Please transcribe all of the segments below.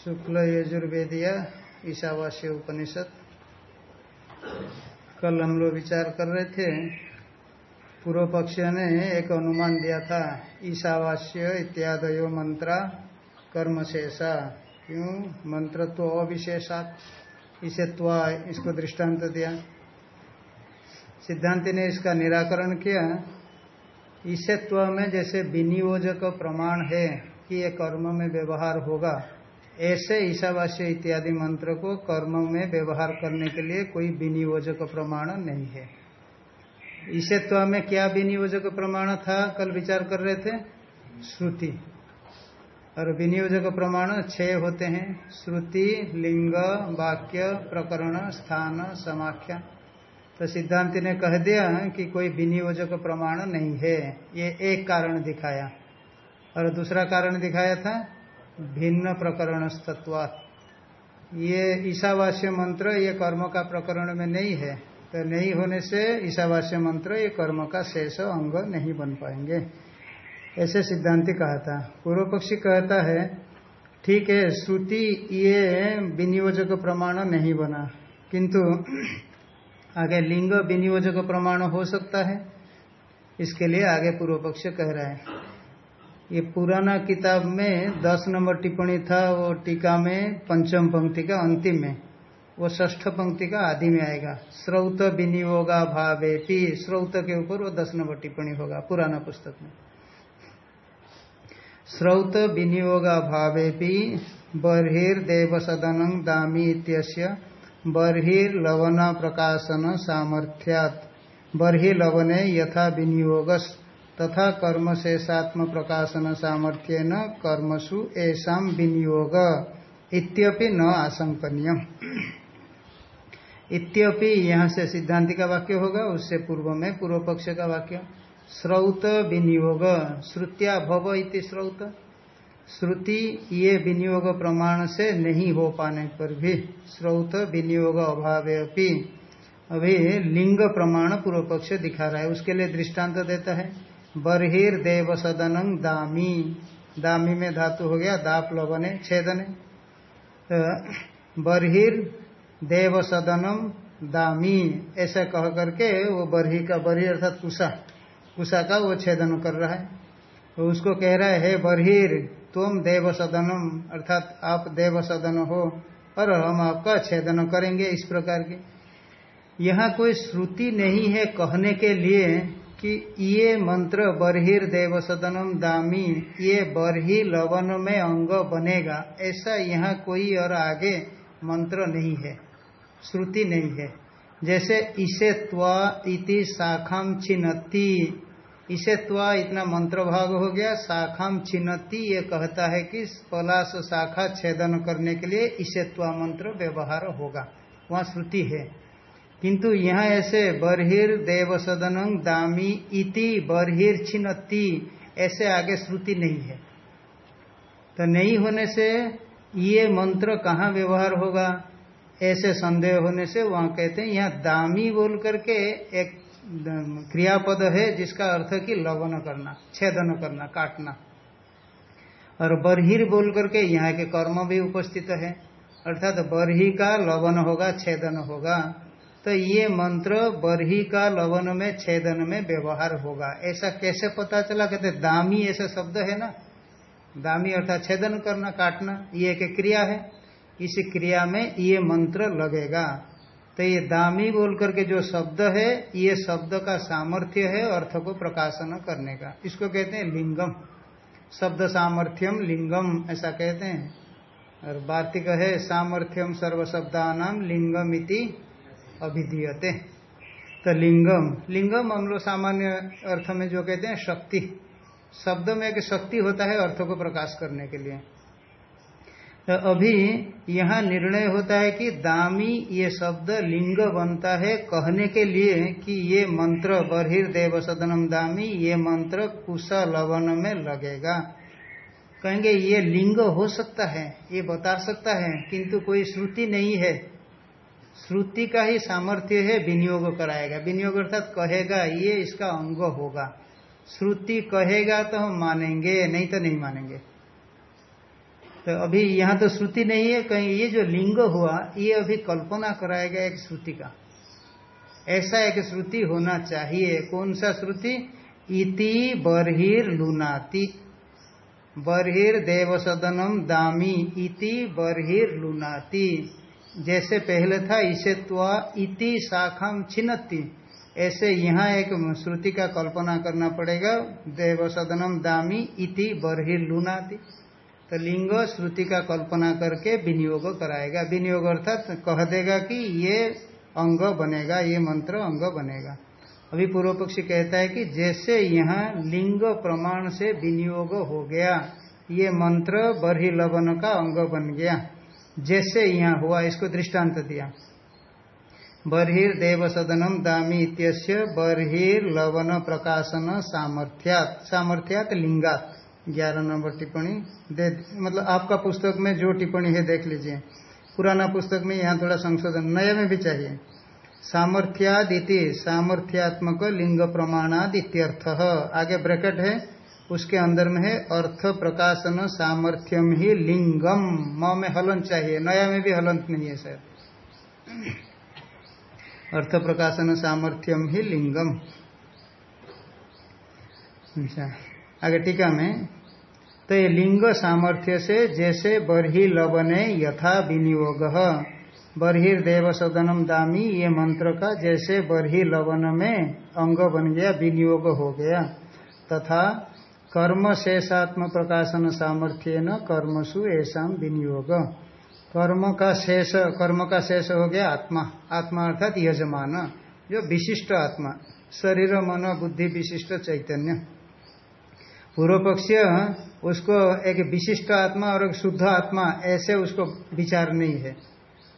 शुक्ल यजुर्वेदिया ईशावास्य उपनिषद। कल हम लोग विचार कर रहे थे, पूर्व पक्ष ने एक अनुमान दिया था, ईशावास्य इत्यादयो मंत्रा कर्म शेषा। क्यों? मंत्र तो अविशेषात इसे त्वा इसको दृष्टांत दिया। सिद्धांति ने इसका निराकरण किया। ईशत्व में जैसे विनियोजक प्रमाण है कि ये कर्म में व्यवहार होगा ऐसे ईशावास्य इत्यादि मंत्र को कर्म में व्यवहार करने के लिए कोई विनियोजक प्रमाण नहीं है। ईशत्व में क्या विनियोजक प्रमाण था? कल विचार कर रहे थे? श्रुति। और विनियोजक प्रमाण छह होते हैं। श्रुति, लिंग, वाक्य, प्रकरण, स्थान, समाख्या। तो सिद्धांति ने कह दिया कि कोई विनियोजक प्रमाण नहीं है। ये एक कारण दिखाया। और दूसरा कारण दिखाया था? भिन्न प्रकरण तत्वात ये ईशावास्य मंत्र, ये कर्म का प्रकरण में नहीं है तो नहीं होने से ईशावास्य मंत्र, ये कर्म का शेष अंग नहीं बन पाएँगे। ऐसे सिद्धांति कहा था पूर्व पक्षी कहता है, ठीक है, श्रुति ये विनियोजक प्रमाण नहीं बना, किंतु आगे लिंग विनियोजक प्रमाण हो सकता है। इसके लिए आगे पूर्व पक्ष कह रहा है ये पुराना किताब में दस नंबर टिप्पणी था, वो टीका में, पंचम पंक्ति का अंतिम में। वो ष्ठ पंक्ति का आदि में आएगा। स्रोत विनियोगा भावे पी स्रोत के ऊपर वो दस नंबर टिप्पणी होगा, पुराना पुस्तक में। स्रोत विनियोगा भावे पी बर्हिर्देव सदन दामी इत्यस्य बर्हिर्लवना प्रकाशन सामर्थ्यात। बर्हिलवने यथा विनियोगस तथा कर्म शेषात्म प्रकाशन सामर्थ्य न कर्मसु ऐसा विनियोग इत्यपि न आशंकनीय इत्यपि यहाँ से सिद्धांति का वाक्य होगा, उससे पूर्व में पूर्व पक्ष का वाक्य, श्रौत विनियोग, श्रुत्या भव इति श्रौत। श्रुति ये विनियोग प्रमाण से नहीं हो पाने पर भी, श्रौत विनियोग अभाव अभी लिंग प्रमाण पूर्व पक्ष दिखा रहा है, उसके लिए दृष्टांत देता है। बर्हिर देव सदन दामी। दामी में धातु हो गया, दाप लवने, छेदने। तो बर्हिर देव सदनम दामी। ऐसा कह करके वो बरही का, बरही अर्थात कुशा कुशा का वो छेदन कर रहा है। तो उसको कह रहा है, हे बरहिर, तुम देव सदनम अर्थात आप देव सदन हो, और हम आपका छेदन करेंगे इस प्रकार की। यहाँ कोई श्रुति नहीं है कहने के लिए। कि ये मंत्र बर्हिर देव सदनम दामी, ये बरही लवन में अंग बनेगा, ऐसा यहाँ कोई और आगे मंत्र नहीं है, श्रुति नहीं है। जैसे इसे त्वा इति शाखाम छिन्नति इसे त्वा इतना मंत्र भाग हो गया शाखाम छिन्नति ये कहता है कि पलाश शाखा छेदन करने के लिए इसे त्वा मंत्र व्यवहार होगा। वहाँ श्रुति है। किंतु यहाँ ऐसे बर्हिर देव सदन दामी इति बर्हिर छिन्नति ऐसे आगे श्रुति नहीं है। तो नहीं होने से ये मंत्र कहाँ व्यवहार होगा? ऐसे संदेह होने से वहाँ कहते हैं, यहाँ दामी बोल करके एक क्रियापद है जिसका अर्थ कि लवन करना, छेदन करना, काटना। और बर्हिर बोल करके यहाँ के कर्म भी उपस्थित है। अर्थात बरही का लवन होगा, छेदन होगा। तो ये मंत्र बरही का लवन में, छेदन में व्यवहार होगा। ऐसा कैसे पता चला? कहते, दामी ऐसा शब्द है ना? दामी अर्थात छेदन करना, काटना, ये एक क्रिया है। इस क्रिया में ये मंत्र लगेगा। तो ये दामी बोल करके जो शब्द है, ये शब्द का सामर्थ्य है अर्थ को प्रकाशन करने का। इसको कहते हैं लिंगम। शब्द सामर्थ्यम लिंगम, ऐसा कहते हैं। और वार्तिक है, सामर्थ्यम सर्वशब्दानाम लिंगम इति अभिधीयते। तो लिंगम। लिंगम हम लोग सामान्य अर्थ में जो कहते हैं शक्ति। शब्द में एक शक्ति होता है अर्थ को प्रकाश करने के लिए। तो अभी यहाँ निर्णय होता है कि दामी ये शब्द लिंग बनता है कहने के लिए कि ये मंत्र बर्हिर देव सदनम दामी, ये मंत्र कुशा लवन में लगेगा। कहेंगे ये लिंग हो सकता है, ये बता सकता है, किंतु कोई श्रुति नहीं है। श्रुति का ही सामर्थ्य है, विनियोग कराएगा। विनियोग अर्थात कहेगा, ये इसका अंग होगा। श्रुति कहेगा तो हम मानेंगे, नहीं तो नहीं मानेंगे। तो अभी यहाँ तो श्रुति नहीं है, कहीं ये जो लिंग हुआ, ये अभी कल्पना कराएगा एक श्रुति का। ऐसा एक श्रुति होना चाहिए। कौन सा श्रुति? इति बर्हिर लुनाति। बर्हिर देव सदनम दामी। इति बर्हिर लुनाति। जैसे पहले था, इसे त्वा इति शाखम छिन्नति ऐसे यहाँ एक श्रुति का कल्पना करना पड़ेगा। देव सदनम दामी इति बर्हिर लुनाति। तो लिंग श्रुति का कल्पना करके विनियोग कराएगा। विनियोग अर्थात कह देगा कि ये अंग बनेगा, ये मंत्र अंग बनेगा। अभी पूर्व पक्षी कहता है कि जैसे यहाँ लिंग प्रमाण से विनियोग हो गया, ये मंत्र बरही लवन का अंग बन गया। जैसे यहाँ हुआ, इसको दृष्टांत दिया। बर्हिर देव सदनम दामी इत्यस्य बर्हिर लवन प्रकाशन सामर्थ्यात। सामर्थ्यात लिंगात। ग्यारह नंबर टिप्पणी। दे मतलब आपका पुस्तक में जो टिप्पणी है, देख लीजिए। पुराना पुस्तक में यहाँ थोड़ा संशोधन नए में भी चाहिए। सामर्थ्यादिति, सामर्थ्यात्मक लिंग प्रमाणाद इत्यर्थ आगे ब्रैकेट है। उसके अंदर में है अर्थ प्रकाशन सामर्थ्यम ही लिंगम। म में हलन चाहिए। नया में भी हलंत नहीं है, सर। अर्थ प्रकाशन सामर्थ्यम ही लिंगम। अच्छा आगे टीका में। तो ये लिंग सामर्थ्य से जैसे बरही लवने यथा विनियोग बरही देव सदनम दामी ये मंत्र का जैसे बरही लवन में अंग बन गया, विनियोग हो गया, तथा कर्म शेषात्म प्रकाशन सामर्थ्य न कर्मसु ऐसा विनियोग। कर्म का शेष, कर्म का शेष हो गया आत्मा। आत्मा अर्थात यजमान, जो विशिष्ट आत्मा, शरीर, मन, बुद्धि, विशिष्ट चैतन्य। पूर्व पक्ष उसको एक विशिष्ट आत्मा और एक शुद्ध आत्मा, ऐसे उसको विचार नहीं है।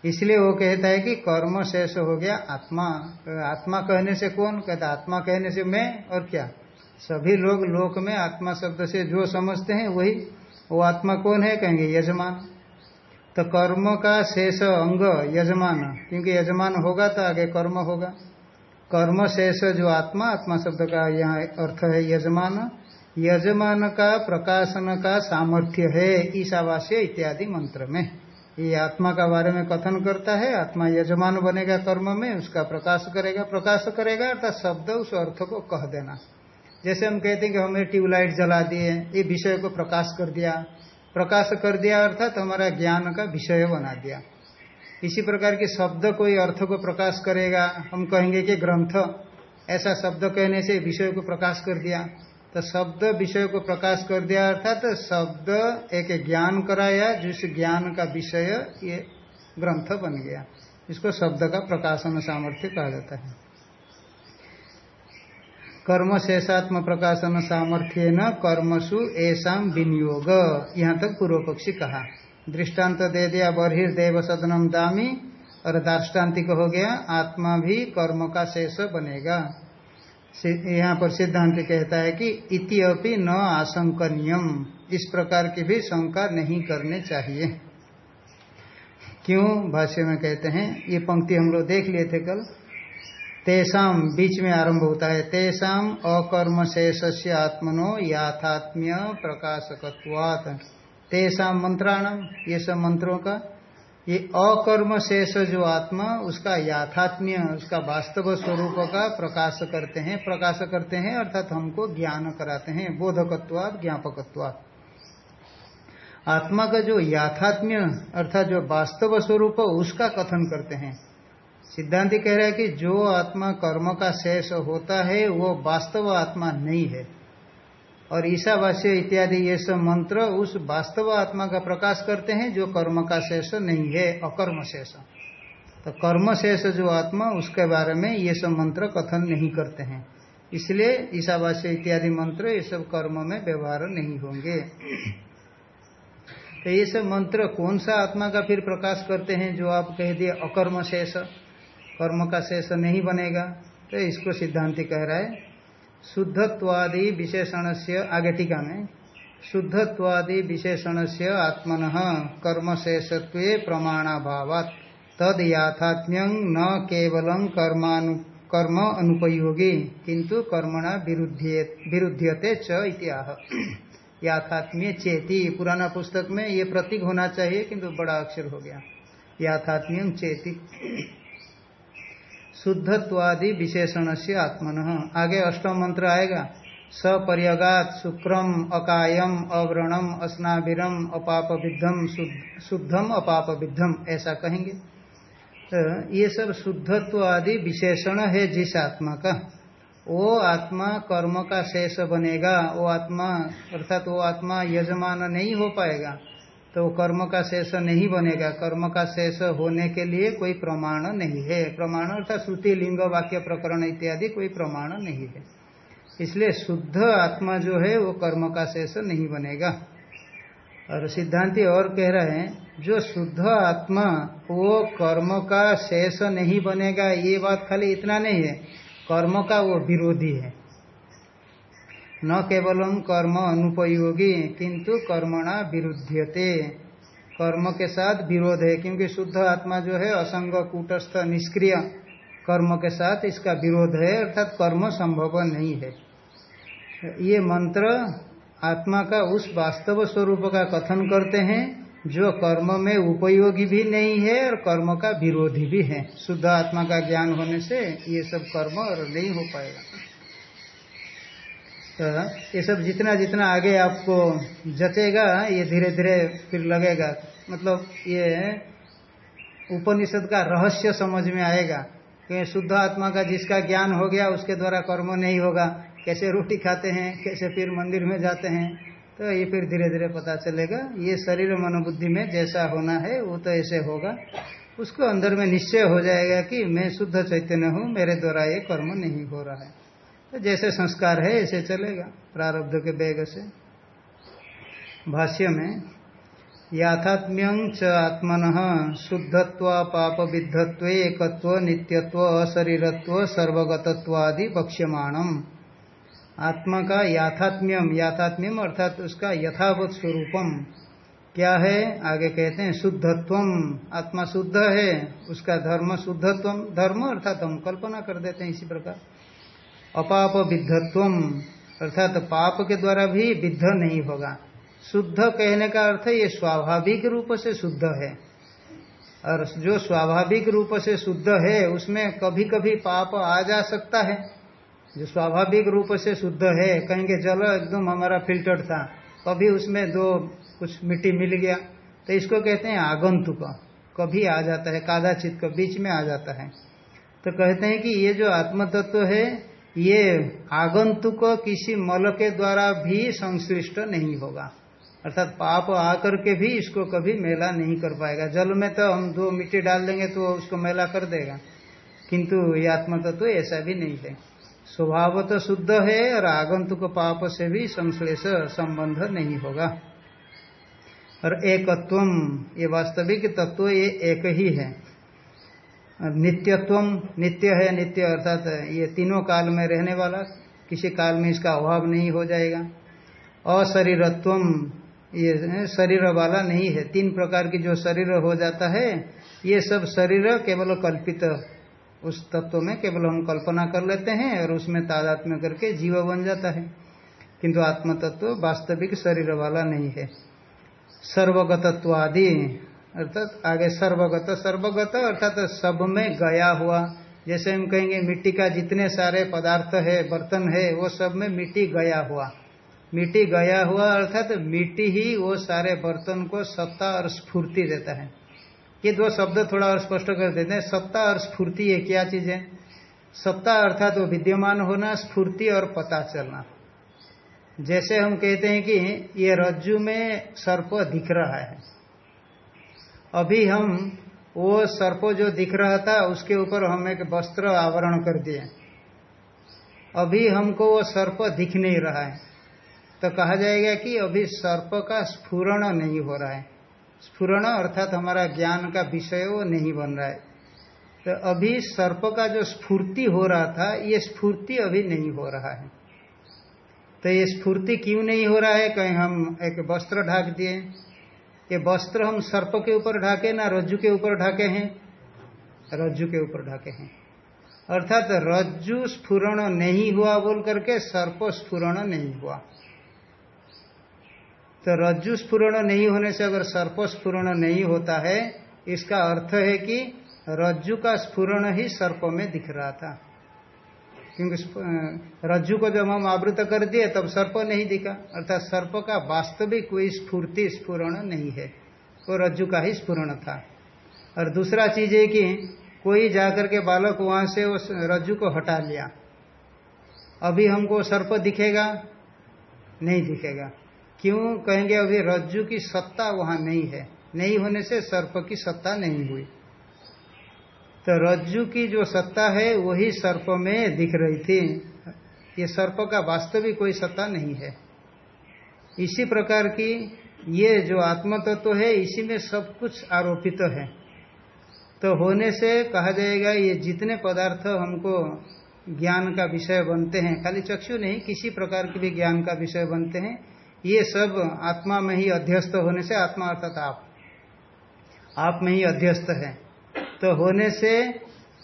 इसलिए वो कहता है कि कर्म शेष हो गया आत्मा। आत्मा कहने से कौन? कहता आत्मा कहने से मैं और क्या? सभी लोग लोक में आत्मा शब्द से जो समझते हैं, वही वो आत्मा कौन है कहेंगे? यजमान। तो कर्म का शेष अंग यजमान। क्योंकि यजमान होगा तो आगे कर्म होगा। कर्म शेष जो आत्मा आत्मा शब्द का यहाँ अर्थ है यजमान। यजमान का प्रकाशन का सामर्थ्य है, ईशावास्य इत्यादि मंत्र में। ये आत्मा का बारे में कथन करता है। आत्मा यजमान बनेगा कर्म में, उसका प्रकाश करेगा। प्रकाश करेगा अर्थात शब्द उस अर्थ को कह देना। जैसे हम कहते हैं कि हमें ट्यूबलाइट जला दिए, ये विषय को प्रकाश कर दिया। प्रकाश कर दिया अर्थात हमारा ज्ञान का विषय बना दिया। इसी प्रकार के शब्द कोई अर्थ को प्रकाश करेगा, हम कहेंगे कि ग्रंथ। ऐसा शब्द कहने से विषय को प्रकाश कर दिया। तो शब्द विषय को प्रकाश कर दिया अर्थात तो शब्द एक ज्ञान कराया, जिस ज्ञान का विषय ये ग्रंथ बन गया। इसको शब्द का प्रकाशन सामर्थ्य कहा जाता है। कर्म शेषात्म प्रकाशन सामर्थ्य न कर्मसु ऐसा विनियोग। यहाँ तक पूर्व पक्षी कहा। दृष्टांत दे दिया बर्हिर्देव सदनम दामी, और दार्ष्टान्तिक हो गया, आत्मा भी कर्म का शेष बनेगा। यहाँ पर सिद्धांत कहता है कि इति अपि न आशंकनियम। इस प्रकार की भी शंका नहीं करने चाहिए। क्यों? भाष्य में कहते हैं, ये पंक्ति हम लोग देख लिए थे कल। तेसाम बीच में आरंभ होता है। तेसाम अकर्म शेष से आत्मनो याथात्म्य प्रकाशकत्वात। तेसाम मंत्राणम ये सब मंत्रों का, ये अकर्म शेष जो आत्मा, उसका याथात्म्य, उसका वास्तव स्वरूप का प्रकाश करते हैं, प्रकाश करते हैं, अर्थात हमको ज्ञान कराते हैं बोधकत्वाद ज्ञापकत्वाद आत्मा का जो याथात्म्य, अर्थात जो वास्तव स्वरूप, उसका कथन करते हैं। सिद्धांति कह रहा है कि जो आत्मा कर्म का शेष होता है, वो वास्तव आत्मा नहीं है। और ईशावास्य इत्यादि ये सब मंत्र उस वास्तव आत्मा का प्रकाश करते हैं जो कर्म का शेष नहीं है, अकर्म शेष। तो कर्म शेष जो आत्मा, उसके बारे में ये सब मंत्र कथन नहीं करते हैं। इसलिए ईशावास्य इत्यादि मंत्र, ये सब कर्म में व्यवहार नहीं होंगे। तो ये सब मंत्र कौन सा आत्मा का फिर प्रकाश करते हैं जो आप कह दिए अकर्म शेष? कर्म का शेष नहीं बनेगा। तो इसको सिद्धांति कह रहा है। शुद्धत्वादि विशेषण से आगे टीका में, शुद्धत्वादि विशेषण से आत्मन कर्मशेषत्व प्रमाणाभाव तद याथात्म्य न केवल कर्मानु, कर्म अनुपयोगी किंतु कर्मणा विरुद्धते च याथात्म्य चेती। पुराना पुस्तक में ये प्रतीक होना चाहिए किंतु बड़ा अक्षर हो गया। याथात्म्यम चेती। शुद्धत्वादि विशेषण से आत्मन। आगे अष्टम मंत्र आएगा। सपर्यगात शुक्रम, अकायम, अव्रणम, अस्नाभिरम अपाप विद्धम शुद्धम अपाप विद्धम ऐसा कहेंगे। तो ये सब शुद्धत्व आदि विशेषण है जिस आत्मा का। वो आत्मा कर्म का शेष बनेगा, वो आत्मा अर्थात वो आत्मा यजमान नहीं हो पाएगा। तो कर्म का शेष नहीं बनेगा। कर्म का शेष होने के लिए कोई प्रमाण नहीं है। प्रमाण अर्थात श्रुति, लिंग, वाक्य, प्रकरण इत्यादि कोई प्रमाण नहीं है। इसलिए शुद्ध आत्मा जो है, वो कर्म का शेष नहीं बनेगा। और सिद्धांति और कह रहे हैं, जो शुद्ध आत्मा, वो कर्म का शेष नहीं बनेगा। ये बात खाली इतना नहीं है। कर्म का वो विरोधी है। न केवलम कर्म अनुपयोगी किंतु कर्मणा विरुद्धते कर्म के साथ विरोध है, क्योंकि शुद्ध आत्मा जो है, असंग, कूटस्थ, निष्क्रिय, कर्म के साथ इसका विरोध है, अर्थात कर्म संभव नहीं है। ये मंत्र आत्मा का उस वास्तव स्वरूप का कथन करते हैं, जो कर्म में उपयोगी भी नहीं है और कर्म का विरोधी भी है। शुद्ध आत्मा का ज्ञान होने से ये सब कर्म और नहीं हो पाएगा। तो ये सब जितना जितना आगे आपको जचेगा, ये धीरे धीरे फिर लगेगा। मतलब ये उपनिषद का रहस्य समझ में आएगा। कि शुद्ध आत्मा का जिसका ज्ञान हो गया, उसके द्वारा कर्म नहीं होगा। कैसे रोटी खाते हैं, कैसे फिर मंदिर में जाते हैं तो ये फिर धीरे धीरे पता चलेगा। ये शरीर मनोबुद्धि में जैसा होना है, वो तो ऐसे होगा। उसको अंदर में निश्चय हो जाएगा कि मैं शुद्ध चैतन्य हूँ, मेरे द्वारा ये कर्म नहीं हो रहा है। तो जैसे संस्कार है, ऐसे चलेगा, प्रारब्ध के वेग से। भाष्य में, याथात्म्यं च आत्मन शुद्धत्व पाप विद्धत्व एकत्व नित्यत्व अशरीरत्व सर्वगतत्वादि बक्ष्यमाणम आत्मा का याथात्म्यम याथात्म्यम अर्थात उसका यथावत स्वरूपम। क्या है? आगे कहते हैं, शुद्धत्वम। आत्मा शुद्ध है, उसका धर्म शुद्धत्वम। धर्म अर्थात हम कल्पना कर देते हैं इसी प्रकार। अपाप विद्धत्वम अर्थात पाप के द्वारा भी विद्ध नहीं होगा। शुद्ध कहने का अर्थ ये स्वाभाविक रूप से शुद्ध है। और जो स्वाभाविक रूप से शुद्ध है, उसमें कभी कभी पाप आ जा सकता है। जो स्वाभाविक रूप से शुद्ध है, कहेंगे जल एकदम हमारा फ़िल्टर था। कभी उसमें दो कुछ मिट्टी मिल गया। तो इसको कहते हैं आगंतुक। कभी आ जाता है कादाचित का बीच में आ जाता है। तो कहते हैं कि ये जो आत्म तत्व है ये आगंतुक किसी मल के द्वारा भी संश्लिष्ट नहीं होगा। अर्थात पाप आकर के भी इसको कभी मेला नहीं कर पाएगा। जल में तो हम दो मिट्टी डाल देंगे तो उसको मेला कर देगा। किंतु ये आत्मा तत्व तो ऐसा भी नहीं है। स्वभाव तो शुद्ध है और आगंतुक पाप से भी संश्लेष संबंध नहीं होगा। और एकत्व ये वास्तविक तत्व ये एक ही है। नित्यत्व नित्य है, नित्य अर्थात ये तीनों काल में रहने वाला, किसी काल में इसका अभाव नहीं हो जाएगा। अशरीरत्व ये शरीर वाला नहीं है। तीन प्रकार की जो शरीर हो जाता है, ये सब शरीर केवल कल्पित, उस तत्व में केवल हम कल्पना कर लेते हैं और उसमें तादात्म्य करके जीव बन जाता है। किंतु आत्म तत्व वास्तविक शरीर वाला नहीं है। सर्वगतत्व आदि अर्थात आगे सर्वगत सर्वगत, अर्थात सब में गया हुआ। जैसे हम कहेंगे, मिट्टी का जितने सारे पदार्थ है, बर्तन है, वो सब में मिट्टी गया हुआ। मिट्टी गया हुआ, अर्थात मिट्टी ही वो सारे बर्तन को सत्ता और स्फूर्ति देता है। ये दो शब्द थोड़ा और स्पष्ट कर देते हैं। सत्ता और स्फूर्ति ये क्या चीज़ है? सत्ता अर्थात वो विद्यमान होना, स्फूर्ति और पता चलना। जैसे हम कहते हैं कि ये रज्जु में सर्प दिख रहा है। अभी हम वो सर्प जो दिख रहा था, उसके ऊपर हम एक वस्त्र आवरण कर दिए। अभी हमको वो सर्प दिख नहीं रहा है। तो कहा जाएगा कि अभी सर्प का स्फुरण नहीं हो रहा है। स्फुरण अर्थात हमारा ज्ञान का विषय वो नहीं बन रहा है। तो अभी सर्प का जो स्फूर्ति हो रहा था, ये स्फूर्ति अभी नहीं हो रहा है। तो ये स्फूर्ति क्यों नहीं हो रहा है? कहीं हम एक वस्त्र ढाक दिए। ये वस्त्र हम सर्प के ऊपर ढाके, ना रज्जु के ऊपर ढाके हैं, रज्जु के ऊपर ढाके हैं। अर्थात रज्जु स्फुरण नहीं हुआ बोल करके सर्प स्फुरण नहीं हुआ। तो रज्जु स्फुरण नहीं होने से अगर सर्प स्फुरण नहीं होता है, इसका अर्थ है कि रज्जु का स्फुरण ही सर्प में दिख रहा था। क्योंकि रज्जु को जब हम आवृत कर दिए, तब सर्प नहीं दिखा। अर्थात सर्प का वास्तविक कोई स्फूर्ति, स्फुरण नहीं है। वो रज्जु का ही स्फुरण था। और दूसरा चीज़ है कि कोई जाकर के बालक वहाँ से उस रज्जु को हटा लिया। अभी हमको सर्प दिखेगा? नहीं दिखेगा। क्यों? कहेंगे अभी रज्जु की सत्ता वहाँ नहीं है। नहीं होने से सर्प की सत्ता नहीं हुई। तो रज्जु की जो सत्ता है, वही सर्प में दिख रही थी। ये सर्प का वास्तविक कोई सत्ता नहीं है। इसी प्रकार की ये जो आत्म तत्व तो है, इसी में सब कुछ आरोपित तो है। तो होने से कहा जाएगा, ये जितने पदार्थ हमको ज्ञान का विषय बनते हैं, खाली चक्षु नहीं, किसी प्रकार के भी ज्ञान का विषय बनते हैं, ये सब आत्मा में ही अध्यस्त होने से आत्मा अर्थात आप। आप में ही अध्यस्त है। तो होने से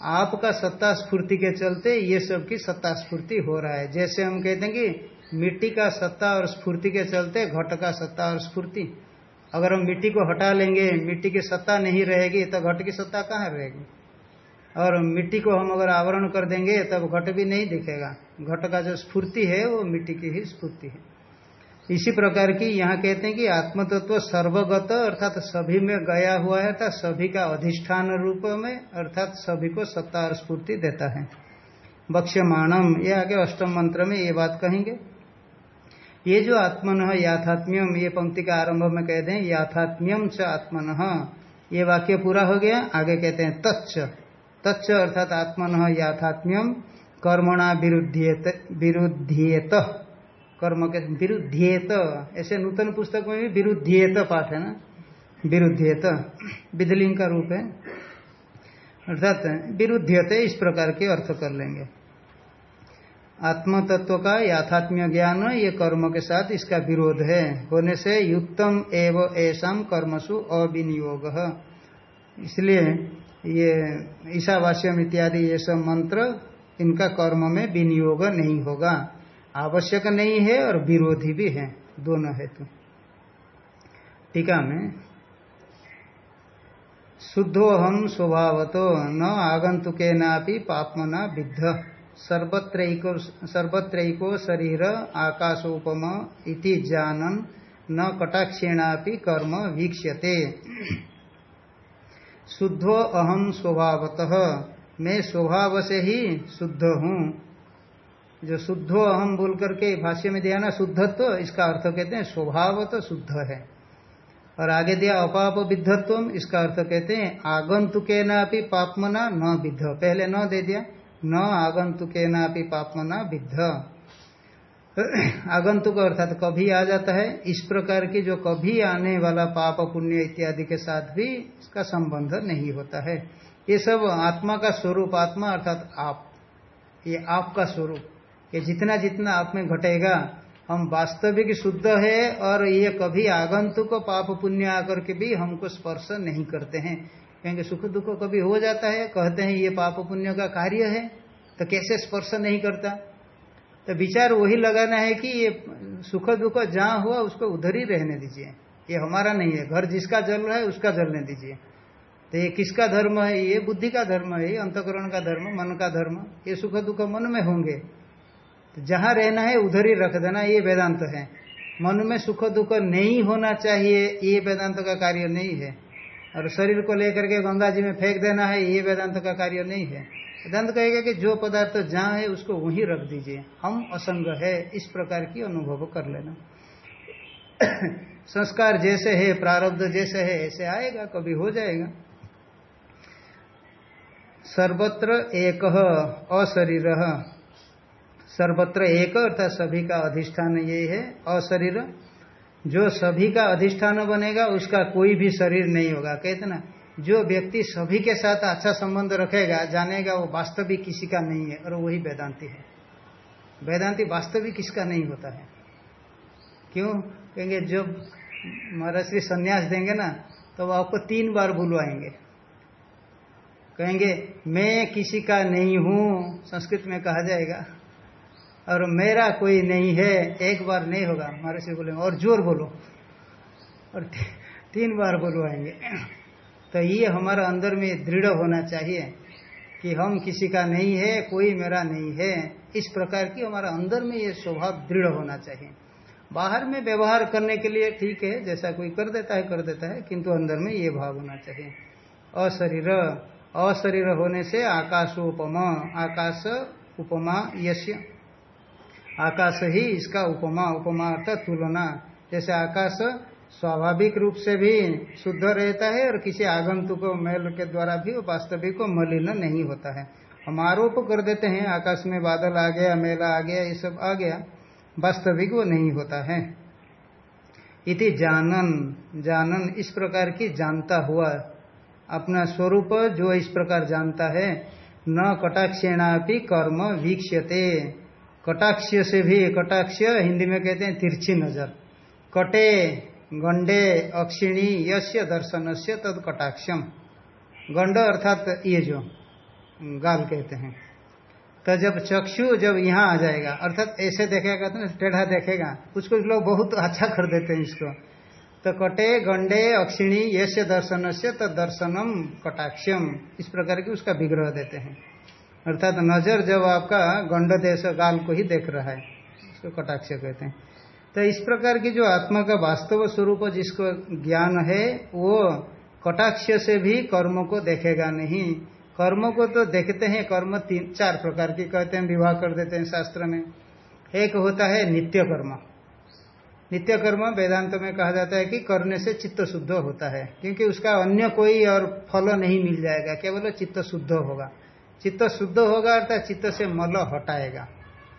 आपका सत्ता स्फूर्ति के चलते ये सब की सत्ता स्फूर्ति हो रहा है। जैसे हम कहते हैं कि मिट्टी का सत्ता और स्फूर्ति के चलते घट का सत्ता और स्फूर्ति। अगर हम मिट्टी को हटा लेंगे, मिट्टी की सत्ता नहीं रहेगी तो घट की सत्ता कहाँ रहेगी? और मिट्टी को हम अगर आवरण कर देंगे, तब घट भी नहीं दिखेगा। घट का जो स्फूर्ति है, वो मिट्टी की ही स्फूर्ति है। इसी प्रकार की यहाँ कहते हैं कि आत्मतत्व सर्वगत, अर्थात सभी में गया हुआ है, अर्थात सभी का अधिष्ठान रूप में, अर्थात सभी को सत्ता और स्फूर्ति देता है। बक्ष्यमाणम ये आगे अष्टम मंत्र में ये बात कहेंगे। ये जो आत्मन याथात्म्यम, ये पंक्ति का आरंभ में कहते हैं याथात्म्यम च आत्मन, ये वाक्य पूरा हो गया। आगे कहते हैं, तच्च। तच्च अर्थात आत्मन याथात्म्यम, कर्मणा विरुद्धियत विरुद्धियत। कर्म के विरुद्धेत ऐसे नूतन पुस्तक में भी विरुद्धेत पाठ है ना? विरुद्धेत विधलिंग का रूप है। अर्थात विरुद्धते इस प्रकार के अर्थ कर लेंगे। आत्म तत्व का याथात्म्य ज्ञान, ये कर्म के साथ इसका विरोध है। होने से युक्तम एव ऐसा कर्मसु अविनियोग। इसलिए ये ईशावास्यम इत्यादि ये सब मंत्र, इनका कर्म में विनियोग नहीं होगा। आवश्यक नहीं है और विरोधी भी है, दोनों हेतु। टीका में शुद्धो हम स्वभावतो न आगंतुके नापि पापमना विद्ध। सर्वत्रैको शरीर आकाशोपम इति जानन, न कटाक्षेणापि कर्म वीक्ष्यते। शुद्धो अहम स्वभावतः, मैं स्वभाव से ही शुद्ध हूँ। जो शुद्धो अहम बोल करके भाष्य में दिया ना शुद्धत्व तो इसका अर्थ कहते हैं स्वभाव तो शुद्ध है। और आगे दिया अपाप विद्धत्व इसका अर्थ कहते हैं आगंतुके नापी पापमना न विद्ध। पहले न दे दिया, न आगंतुके नापी पापमना विद्ध। आगंतुक अर्थात कभी आ जाता है, इस प्रकार की जो कभी आने वाला पाप पुण्य इत्यादि के साथ भी इसका संबंध नहीं होता है। ये सब आत्मा का स्वरूप, आत्मा अर्थात आप, ये आपका स्वरूप। कि जितना जितना आप में घटेगा, हम वास्तविक शुद्ध है और ये कभी आगंतुक पाप पुण्य आकर के भी हमको स्पर्श नहीं करते हैं। क्योंकि सुख दुख कभी हो जाता है, कहते हैं, ये पाप पुण्य का कार्य है तो कैसे स्पर्श नहीं करता? तो विचार वही लगाना है कि ये सुख दुख जहाँ हुआ, उसको उधर ही रहने दीजिए। ये हमारा नहीं है, घर जिसका जल रहा है, उसका जलने दीजिए। तो ये किसका धर्म है? ये बुद्धि का धर्म है, ये अंतकरण का धर्म, मन का धर्म। ये सुख दुख मन में होंगे। तो जहाँ रहना है, उधर ही रख देना, ये वेदांत है। मन में सुख दुख नहीं होना चाहिए, ये वेदांत का कार्य नहीं है। और शरीर को लेकर के गंगा जी में फेंक देना है, ये वेदांत का कार्य नहीं है। वेदांत कहेगा कि जो पदार्थ तो जहाँ है, उसको वहीं रख दीजिए। हम असंग है, इस प्रकार की अनुभव कर लेना। संस्कार जैसे है, प्रारब्ध जैसे है, ऐसे आएगा, कभी हो जाएगा। सर्वत्र एक अशरीर सर्वत्र एक, अर्थात सभी का अधिष्ठान ये है, अशरीर। जो सभी का अधिष्ठान बनेगा, उसका कोई भी शरीर नहीं होगा। कहते ना, जो व्यक्ति सभी के साथ अच्छा संबंध रखेगा, जानेगा वो वास्तविक किसी का नहीं है, और वही वेदांति है। वेदांति वास्तविक किसका नहीं होता है? क्यों? कहेंगे, जब महाराज श्री संन्यास देंगे ना तो वो आपको तीन बार बुलवाएँगे। कहेंगे, मैं किसी का नहीं हूँ, संस्कृत में कहा जाएगा। और मेरा कोई नहीं है, एक बार नहीं होगा। हमारे से बोले, और ज़ोर बोलो। और तीन बार बुलवाएँगे तो ये हमारा अंदर में दृढ़ होना चाहिए कि हम किसी का नहीं है, कोई मेरा नहीं है। इस प्रकार की हमारा अंदर में ये स्वभाव दृढ़ होना चाहिए। बाहर में व्यवहार करने के लिए ठीक है, जैसा कोई कर देता है, कर देता है, किंतु अंदर में ये भाव होना चाहिए। अशरीर अशरीर होने से आकाशोपमा, आकाश उपमा यश्य आकाश ही इसका उपमा उपमा अर्थात तुलना। जैसे आकाश स्वाभाविक रूप से भी शुद्ध रहता है और किसी आगंतुक मेल के द्वारा भी वास्तविक को मलिन नहीं होता है। हम आरोप कर देते हैं, आकाश में बादल आ गया, मेला आ गया, ये सब आ गया। वास्तविक वो नहीं होता है। इति जानन जानन इस प्रकार की जानता हुआ अपना स्वरूप जो इस प्रकार जानता है, न कटाक्षेणापि कर्म वीक्षते कटाक्ष से भी, कटाक्ष हिंदी में कहते हैं तिरछी नज़र। कटे, गंडे, अक्षिणी यश्य दर्शन से तद कटाक्षम। गंड अर्थात ये जो गाल कहते हैं। तो जब चक्षु जब यहाँ आ जाएगा, अर्थात ऐसे देखेगा तो टेढ़ा देखेगा कुछ कुछ लोग बहुत अच्छा कर देते हैं इसको। तो कटे, गंडे, अक्षिणी यश दर्शन से तो दर्शनम, कटाक्षम, इस प्रकार की उसका विग्रह देते हैं। अर्थात नज़र जब आपका गंड देश गाल को ही देख रहा है उसको कटाक्ष कहते हैं। तो इस प्रकार की जो आत्मा का वास्तव स्वरूप जिसको ज्ञान है, वो कटाक्ष से भी कर्म को देखेगा नहीं। कर्म को तो देखते हैं, कर्म तीन, चार प्रकार की कहते हैं, विवाह कर देते हैं शास्त्र में। एक होता है नित्य कर्म। नित्य कर्म वेदांत में कहा जाता है कि करने से चित्त शुद्ध होता है, क्योंकि उसका अन्य कोई और फल नहीं मिल जाएगा, केवल चित्त शुद्ध होगा। चित्त शुद्ध होगा अर्थात चित्त से मल हटाएगा।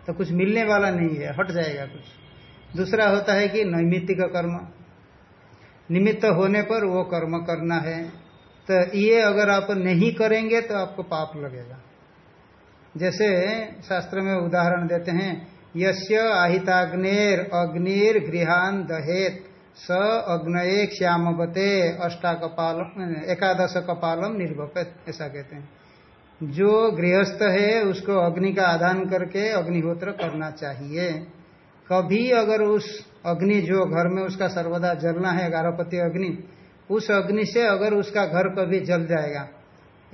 तो कुछ मिलने वाला नहीं है, हट जाएगा कुछ। दूसरा होता है कि नैमित्तिक कर्म। निमित्त होने पर वो कर्म करना है। तो ये अगर आप नहीं करेंगे तो आपको पाप लगेगा। जैसे शास्त्र में उदाहरण देते हैं, यस्य आहिताग्नेर अग्निर गृहान दहेत, स अग्नये श्यामवते अष्टा कपाल एकादश कपालम निर्वपित ऐसा कहते हैं। जो गृहस्थ है, उसको अग्नि का आदान करके अग्निहोत्र करना चाहिए। कभी अगर उस अग्नि, जो घर में उसका सर्वदा जलना है गारोपति अग्नि, उस अग्नि से अगर उसका घर कभी जल जाएगा,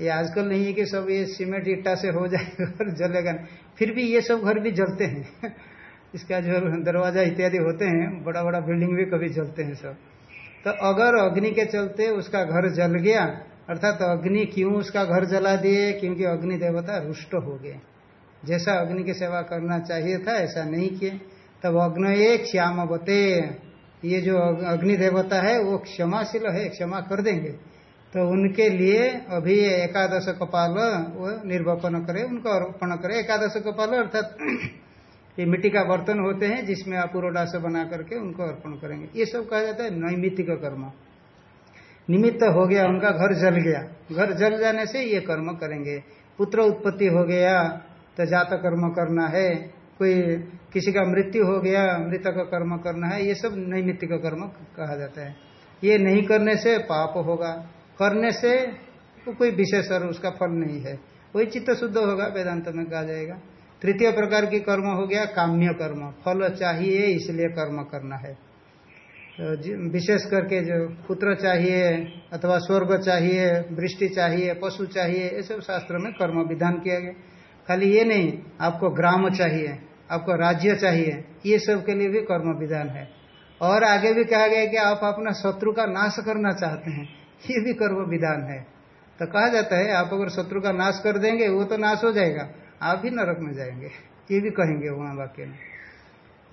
ये आजकल नहीं है कि सब ये सीमेंट ईटा से हो जाएगा और जलेगा फिर भी ये सब घर भी जलते हैं। इसका जो दरवाज़ा इत्यादि होते हैं बड़ा बड़ा बिल्डिंग भी कभी जलते हैं सब। तो अगर अग्नि के चलते उसका घर जल गया अर्थात तो अग्नि क्यों उसका घर जला दिए? क्योंकि अग्नि देवता रुष्ट हो गए। जैसा अग्नि की सेवा करना चाहिए था, ऐसा नहीं किए। तब अग्न एक श्याम बते ये जो अग्नि देवता है, वो क्षमाशील है, क्षमा कर देंगे। तो उनके लिए अभी एकादश कपाल, वो निर्वपन करे, उनको अर्पण करे। एकादश कपाल अर्थात ये मिट्टी का बर्तन होते हैं, जिसमें आप पुरोडास बना करके उनको अर्पण करेंगे। ये सब कहा जाता है नैमित्तिक कर्म। निमित्त हो गया, उनका घर जल गया। घर जल जाने से ये कर्म करेंगे। पुत्र उत्पत्ति हो गया तो जात कर्म करना है। कोई किसी का मृत्यु हो गया, मृतक का कर्म करना है, ये सब नैमित्तिक कर्म कहा जाता है। ये नहीं करने से पाप होगा। करने से तो कोई विशेष और उसका फल नहीं है। वही चित्त शुद्ध होगा, वेदांत में कहा जाएगा। तृतीय प्रकार की कर्म हो गया, काम्य कर्म। फल चाहिए, इसलिए कर्म करना है। विशेष करके जो पुत्र चाहिए अथवा स्वर्ग चाहिए, वृष्टि चाहिए, पशु चाहिए, ये सब शास्त्र में कर्म विधान किया गया। खाली ये नहीं, आपको ग्राम चाहिए, आपको राज्य चाहिए, ये सब के लिए भी कर्म विधान है। और आगे भी कहा गया कि आप अपना शत्रु का नाश करना चाहते हैं, ये भी कर्म विधान है। तो कहा जाता है, आप अगर शत्रु का नाश कर देंगे, वो तो नाश हो जाएगा, आप ही नरक में जाएँगे, ये भी कहेंगे वहाँ वाक्य में।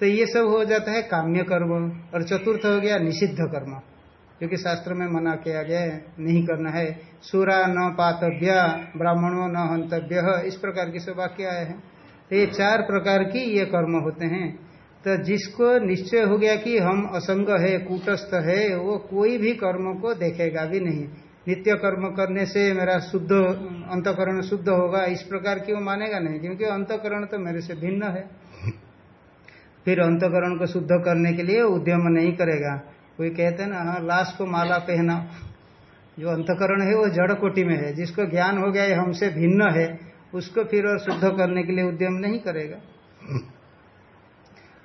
तो ये सब हो जाता है काम्य कर्म और चतुर्थ हो गया निषिद्ध कर्म। क्योंकि शास्त्र में मना किया गया है, नहीं करना है। सूरा न पातव्य, ब्राह्मणों न हंतव्य, इस प्रकार की सब वाक्य आए हैं। तो ये चार प्रकार की ये कर्म होते हैं। तो जिसको निश्चय हो गया कि हम असंग है, कूटस्थ है, वो कोई भी कर्म को देखेगा भी नहीं। नित्य कर्म करने से मेरा शुद्ध, अंतकरण शुद्ध होगा, इस प्रकार की वो मानेगा नहीं, क्योंकि अंतकरण तो मेरे से भिन्न है। फिर अंतकरण को शुद्ध करने के लिए उद्यम नहीं करेगा। कोई कहते हैं ना हाँ लाश को माला पहना। जो अंतकरण है, वो जड़ कोटि में है। जिसको ज्ञान हो गया हमसे भिन्न है, उसको फिर और शुद्ध करने के लिए उद्यम नहीं करेगा।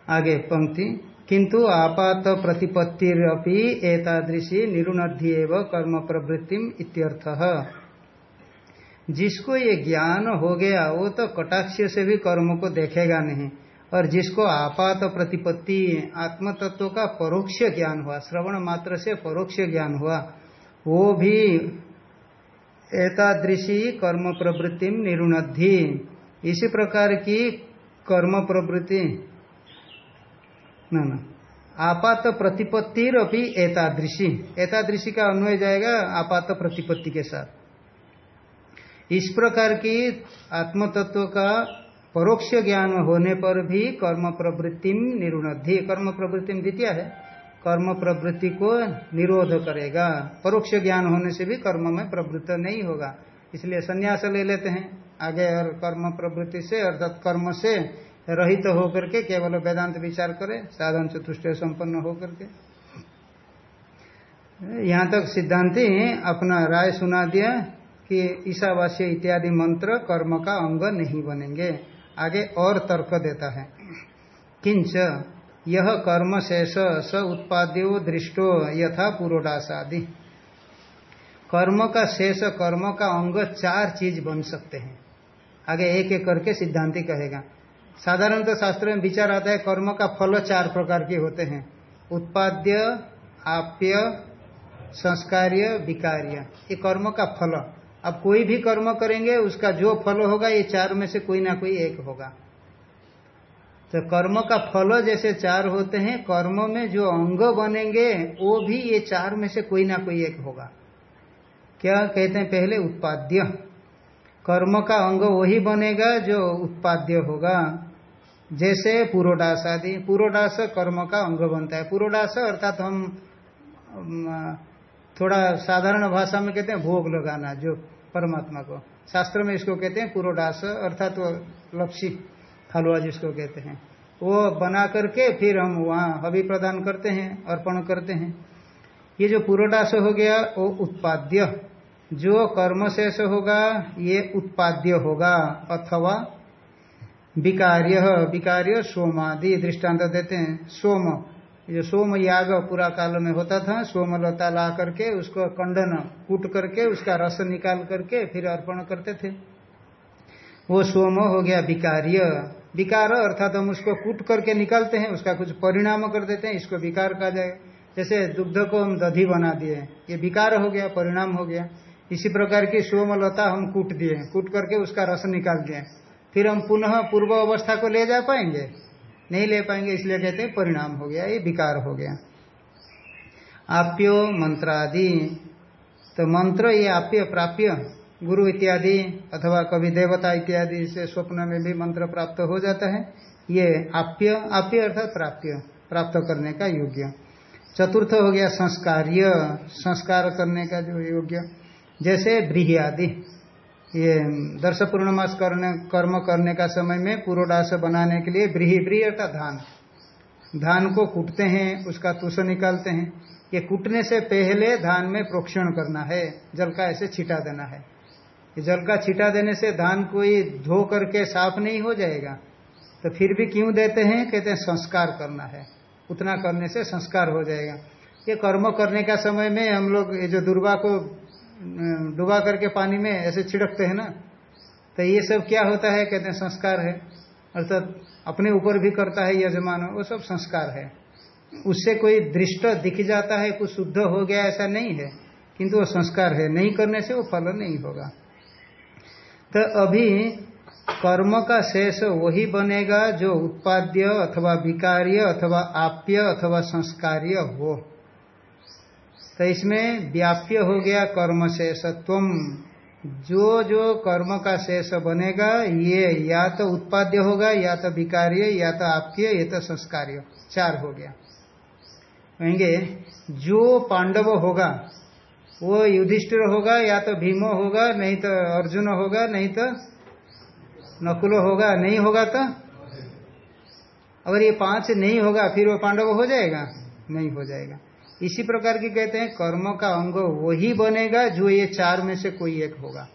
आगे, पंक्ति। किंतु आपात प्रतिपत्तिरपि एतादृशी निरुणधि कर्म प्रवृत्ति इत्यर्थ। जिसको ये ज्ञान हो गया, वो तो कटाक्ष से भी कर्म को देखेगा नहीं। और जिसको आपात प्रतिपत्ति आत्म तत्व का परोक्ष ज्ञान हुआ, श्रवण मात्र से परोक्ष ज्ञान हुआ, वो भी एतादृशी कर्म प्रवृत्ति निरुणधि इसी प्रकार की कर्म प्रवृत्ति। न आपात प्रतिपत्तिर अभी एतादृशी। एतादृशी का अन्वय जाएगा आपात प्रतिपत्ति के साथ। इस प्रकार की आत्म तत्व का परोक्ष ज्ञान होने पर भी कर्म प्रवृत्ति निरुणधि, कर्म प्रवृत्ति द्वितीय है। कर्म प्रवृत्ति को निरोध करेगा। परोक्ष ज्ञान होने से भी कर्म में प्रवृत्त नहीं होगा। इसलिए संन्यास ले लेते हैं। आगे और कर्म प्रवृत्ति से, अर्थात कर्म से रहित तो होकर के केवल वेदांत विचार करे, साधन चतुष्ट संपन्न होकर के। यहाँ तक सिद्धांति अपना राय सुना दिया कि ईशावास्य इत्यादि मंत्र कर्म का अंग नहीं बनेंगे। आगे और तर्क देता है। किंच, यह कर्म शेष स उत्पाद्यो दृष्टो यथा पुरोडासादि। कर्म का शेष, कर्म का अंग चार चीज़ बन सकते हैं। आगे एक एक करके सिद्धांति कहेगा। साधारणतः तो शास्त्र में विचार आता है, कर्म का फल चार प्रकार के होते हैं। उत्पाद्य, आप्य, संस्कार्य, विकार्य। ये कर्म का फल। अब कोई भी कर्म करेंगे, उसका जो फल होगा, ये चार में से कोई ना कोई एक होगा। तो कर्म का फल जैसे चार होते हैं, कर्म में जो अंग बनेंगे, वो भी ये चार में से कोई ना कोई एक होगा। क्या कहते हैं पहले? उत्पाद्य। कर्म का अंग वही बनेगा जो उत्पाद्य होगा। जैसे पुरोडास आदि पुरोडास कर्म का अंग बनता है। पुरोडास अर्थात हम थोड़ा साधारण भाषा में कहते हैं भोग लगाना, जो परमात्मा को। शास्त्र में इसको कहते हैं पुरोडास, अर्थात वो लक्ष्य हलवा जिसको कहते हैं। वो बना करके फिर हम वहाँ हवि प्रदान करते हैं, अर्पण करते हैं। ये जो पुरोडास हो गया, वो उत्पाद्य। जो कर्म शेष होगा, ये उत्पाद्य होगा, अथवा विकार्य विकार्य सोमादि दृष्टांत देते हैं। सोम जो सोम याग पूरा काल में होता था, सोम लता ला करके उसको कंडन कूट करके उसका रस निकाल करके फिर अर्पण करते थे। वो सोम हो गया विकार्य। विकार अर्थात हम उसको कूट करके निकालते हैं, उसका कुछ परिणाम कर देते हैं, इसको विकार कहा जाए। जैसे दुग्ध को हम दधी बना दिए, ये विकार हो गया, परिणाम हो गया। इसी प्रकार की सोम लता हम कूट दिए, कूट करके उसका रस निकाल दिए। फिर हम पुनः पूर्व अवस्था को ले जा पाएँगे? नहीं ले पाएँगे, इसलिए कहते हैं परिणाम हो गया, ये विकार हो गया। आप्यो मंत्रादि। तो मंत्र ये आप्य प्राप्य, गुरु इत्यादि अथवा कभी देवता इत्यादि से स्वप्न में भी मंत्र प्राप्त हो जाता है। ये आप्य आप्य अर्थात प्राप्य, प्राप्त करने का योग्य। चतुर्थ हो गया संस्कार्य, संस्कार करने का जो योग्य। जैसे ब्रीही आदि ये दर्श पूर्णमास करने कर्म करने का समय में पुरोडास बनाने के लिए ब्रीही ब्री अर्थात धान। धान को कूटते हैं, उसका तुष निकालते हैं। ये कूटने से पहले धान में प्रोक्षण करना है, जल का ऐसे छिटा देना है। जल का छिटा देने से धान कोई धो करके साफ़ नहीं हो जाएगा। तो फिर भी क्यों देते हैं? कहते हैं संस्कार करना है। उतना करने से संस्कार हो जाएगा। ये कर्म करने का समय में हम लोग, ये जो दुर्गा को डुबा करके पानी में ऐसे छिड़कते हैं ना तो ये सब क्या होता है? कहते हैं संस्कार है। अर्थात अपने ऊपर भी करता है यजमान, वो सब संस्कार है। उससे कोई दृष्ट दिख जाता है, कुछ शुद्ध हो गया, ऐसा नहीं है। किंतु वो संस्कार है। नहीं करने से वो फल नहीं होगा। तो अभी कर्म का शेष वही बनेगा जो उत्पाद्य अथवा विकार्य अथवा आप्य अथवा संस्कार्य हो। तो इसमें व्याप्य हो गया कर्म शेषत्व जो जो कर्म का शेष बनेगा, ये या तो उत्पाद्य होगा, या तो विकार्य, या तो आप्य या तो संस्कार्य चार हो गया। कहेंगे, जो पांडव होगा, वो युधिष्ठिर होगा, या तो भीमो होगा, नहीं तो अर्जुन होगा, नहीं तो नकुल होगा, नहीं होगा तो? अगर ये पाँच नहीं होगा, फिर वो पांडव हो जाएगा? नहीं हो जाएगा। इसी प्रकार की कहते हैं, कर्म का अंग वही बनेगा जो ये चार में से कोई एक होगा।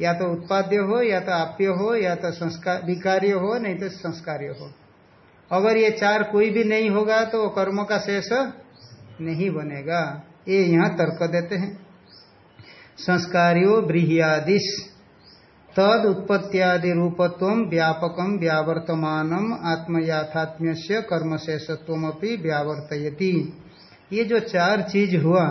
या तो उत्पाद्य हो, या तो आप्य हो, या तो संस्कार, विकार्य हो, नहीं तो संस्कार्य हो। अगर ये चार कोई भी नहीं होगा तो कर्म का शेष नहीं बनेगा। ये यहाँ तर्क देते हैं। संस्कारियों ब्रीहियादिश, तद उत्पत्तियादि रूपत्व व्यापक व्यावर्तमान आत्मयाथात्म्य कर्मशेषत्व व्यावर्तयति। ये जो चार चीज़ हुआ,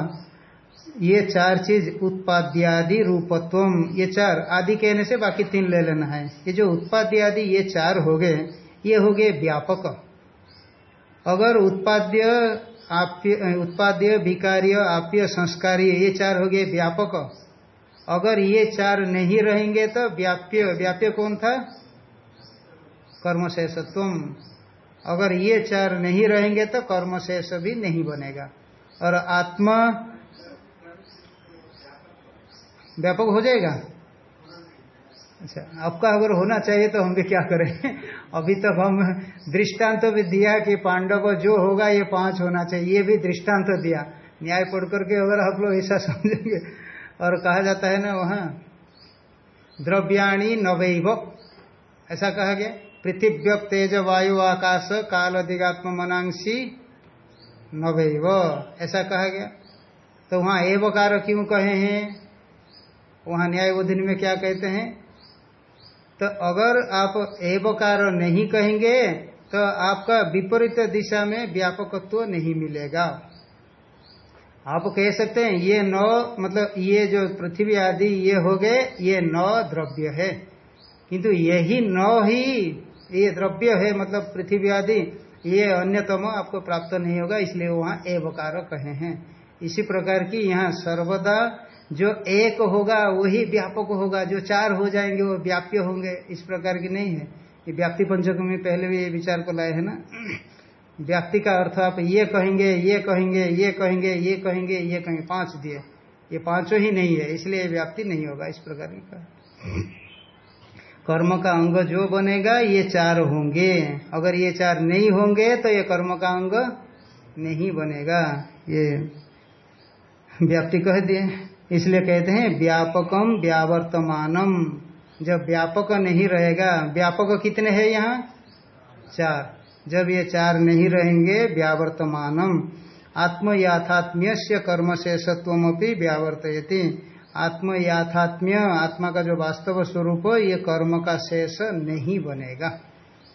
ये चार चीज़ उत्पाद्यादि रूपत्व ये चार आदि कहने से बाकी तीन ले लेना है। ये जो उत्पाद्यादि ये चार हो गए, ये हो गए व्यापक। अगर उत्पाद्य, आप्य, उत्पाद्य, विकार्य, आप्य, संस्कार्य, ये चार हो गए व्यापक। अगर ये चार नहीं रहेंगे तो व्याप्य व्याप्य कौन था? कर्मशेषत्व अगर ये चार नहीं रहेंगे तो कर्मशेष भी नहीं बनेगा। और आत्मा व्यापक हो जाएगा? अच्छा आपका अगर होना चाहिए तो हम भी क्या करें? अभी तक हम दृष्टांत तो भी दिया कि पांडव जो होगा ये पाँच होना चाहिए, ये भी दृष्टांत तो दिया। न्याय पढ़ करके अगर आप लोग ऐसा समझेंगे। और कहा जाता है ना वहाँ, द्रव्याणी नवैव। ऐसा कहा गया? पृथ्व्य तेज वायु आकाश काल दिगात्म मनांशी नवैव। ऐसा कहा गया। तो वहाँ एवकार क्यों कहे हैं? वहाँ न्यायवधिन में क्या कहते हैं? तो अगर आप एवकार नहीं कहेंगे तो आपका विपरीत दिशा में व्यापकत्व नहीं मिलेगा। आप कह सकते हैं, ये नौ मतलब ये जो पृथ्वी आदि ये हो गए, ये नौ द्रव्य है। किंतु यही नौ ही ये द्रव्य है मतलब पृथ्वी आदि, ये अन्यतम आपको प्राप्त नहीं होगा, इसलिए वहाँ एवकार कहे हैं। इसी प्रकार की यहाँ सर्वदा जो एक होगा, वही व्यापक होगा, जो चार हो जाएँगे, वो व्याप्य होंगे। इस प्रकार की नहीं है। ये व्याप्ति पंचक में पहले भी ये विचार को लाए है ना। व्याप्ति का अर्थ आप ये कहेंगे ये कहेंगे ये कहेंगे ये कहेंगे ये कहेंगे, पाँच दिए। ये पाँचों ही नहीं है, इसलिए व्याप्ति नहीं होगा, इस प्रकार की कहा। कर्म का अंग जो बनेगा, ये चार होंगे। अगर ये चार नहीं होंगे तो ये कर्म का अंग नहीं बनेगा। ये व्याप्ति कह दिए। इसलिए कहते हैं, व्यापकम व्यावर्तमानम। जब व्यापक नहीं रहेगा, व्यापक कितने हैं यहाँ? चार। जब ये चार नहीं रहेंगे, व्यावर्तमानम। आत्मयाथात्म्य कर्म शेषत्वमपि व्यावर्तयति। आत्मयाथात्म्य, आत्मा का जो वास्तव स्वरूप, ये कर्म का शेष नहीं बनेगा।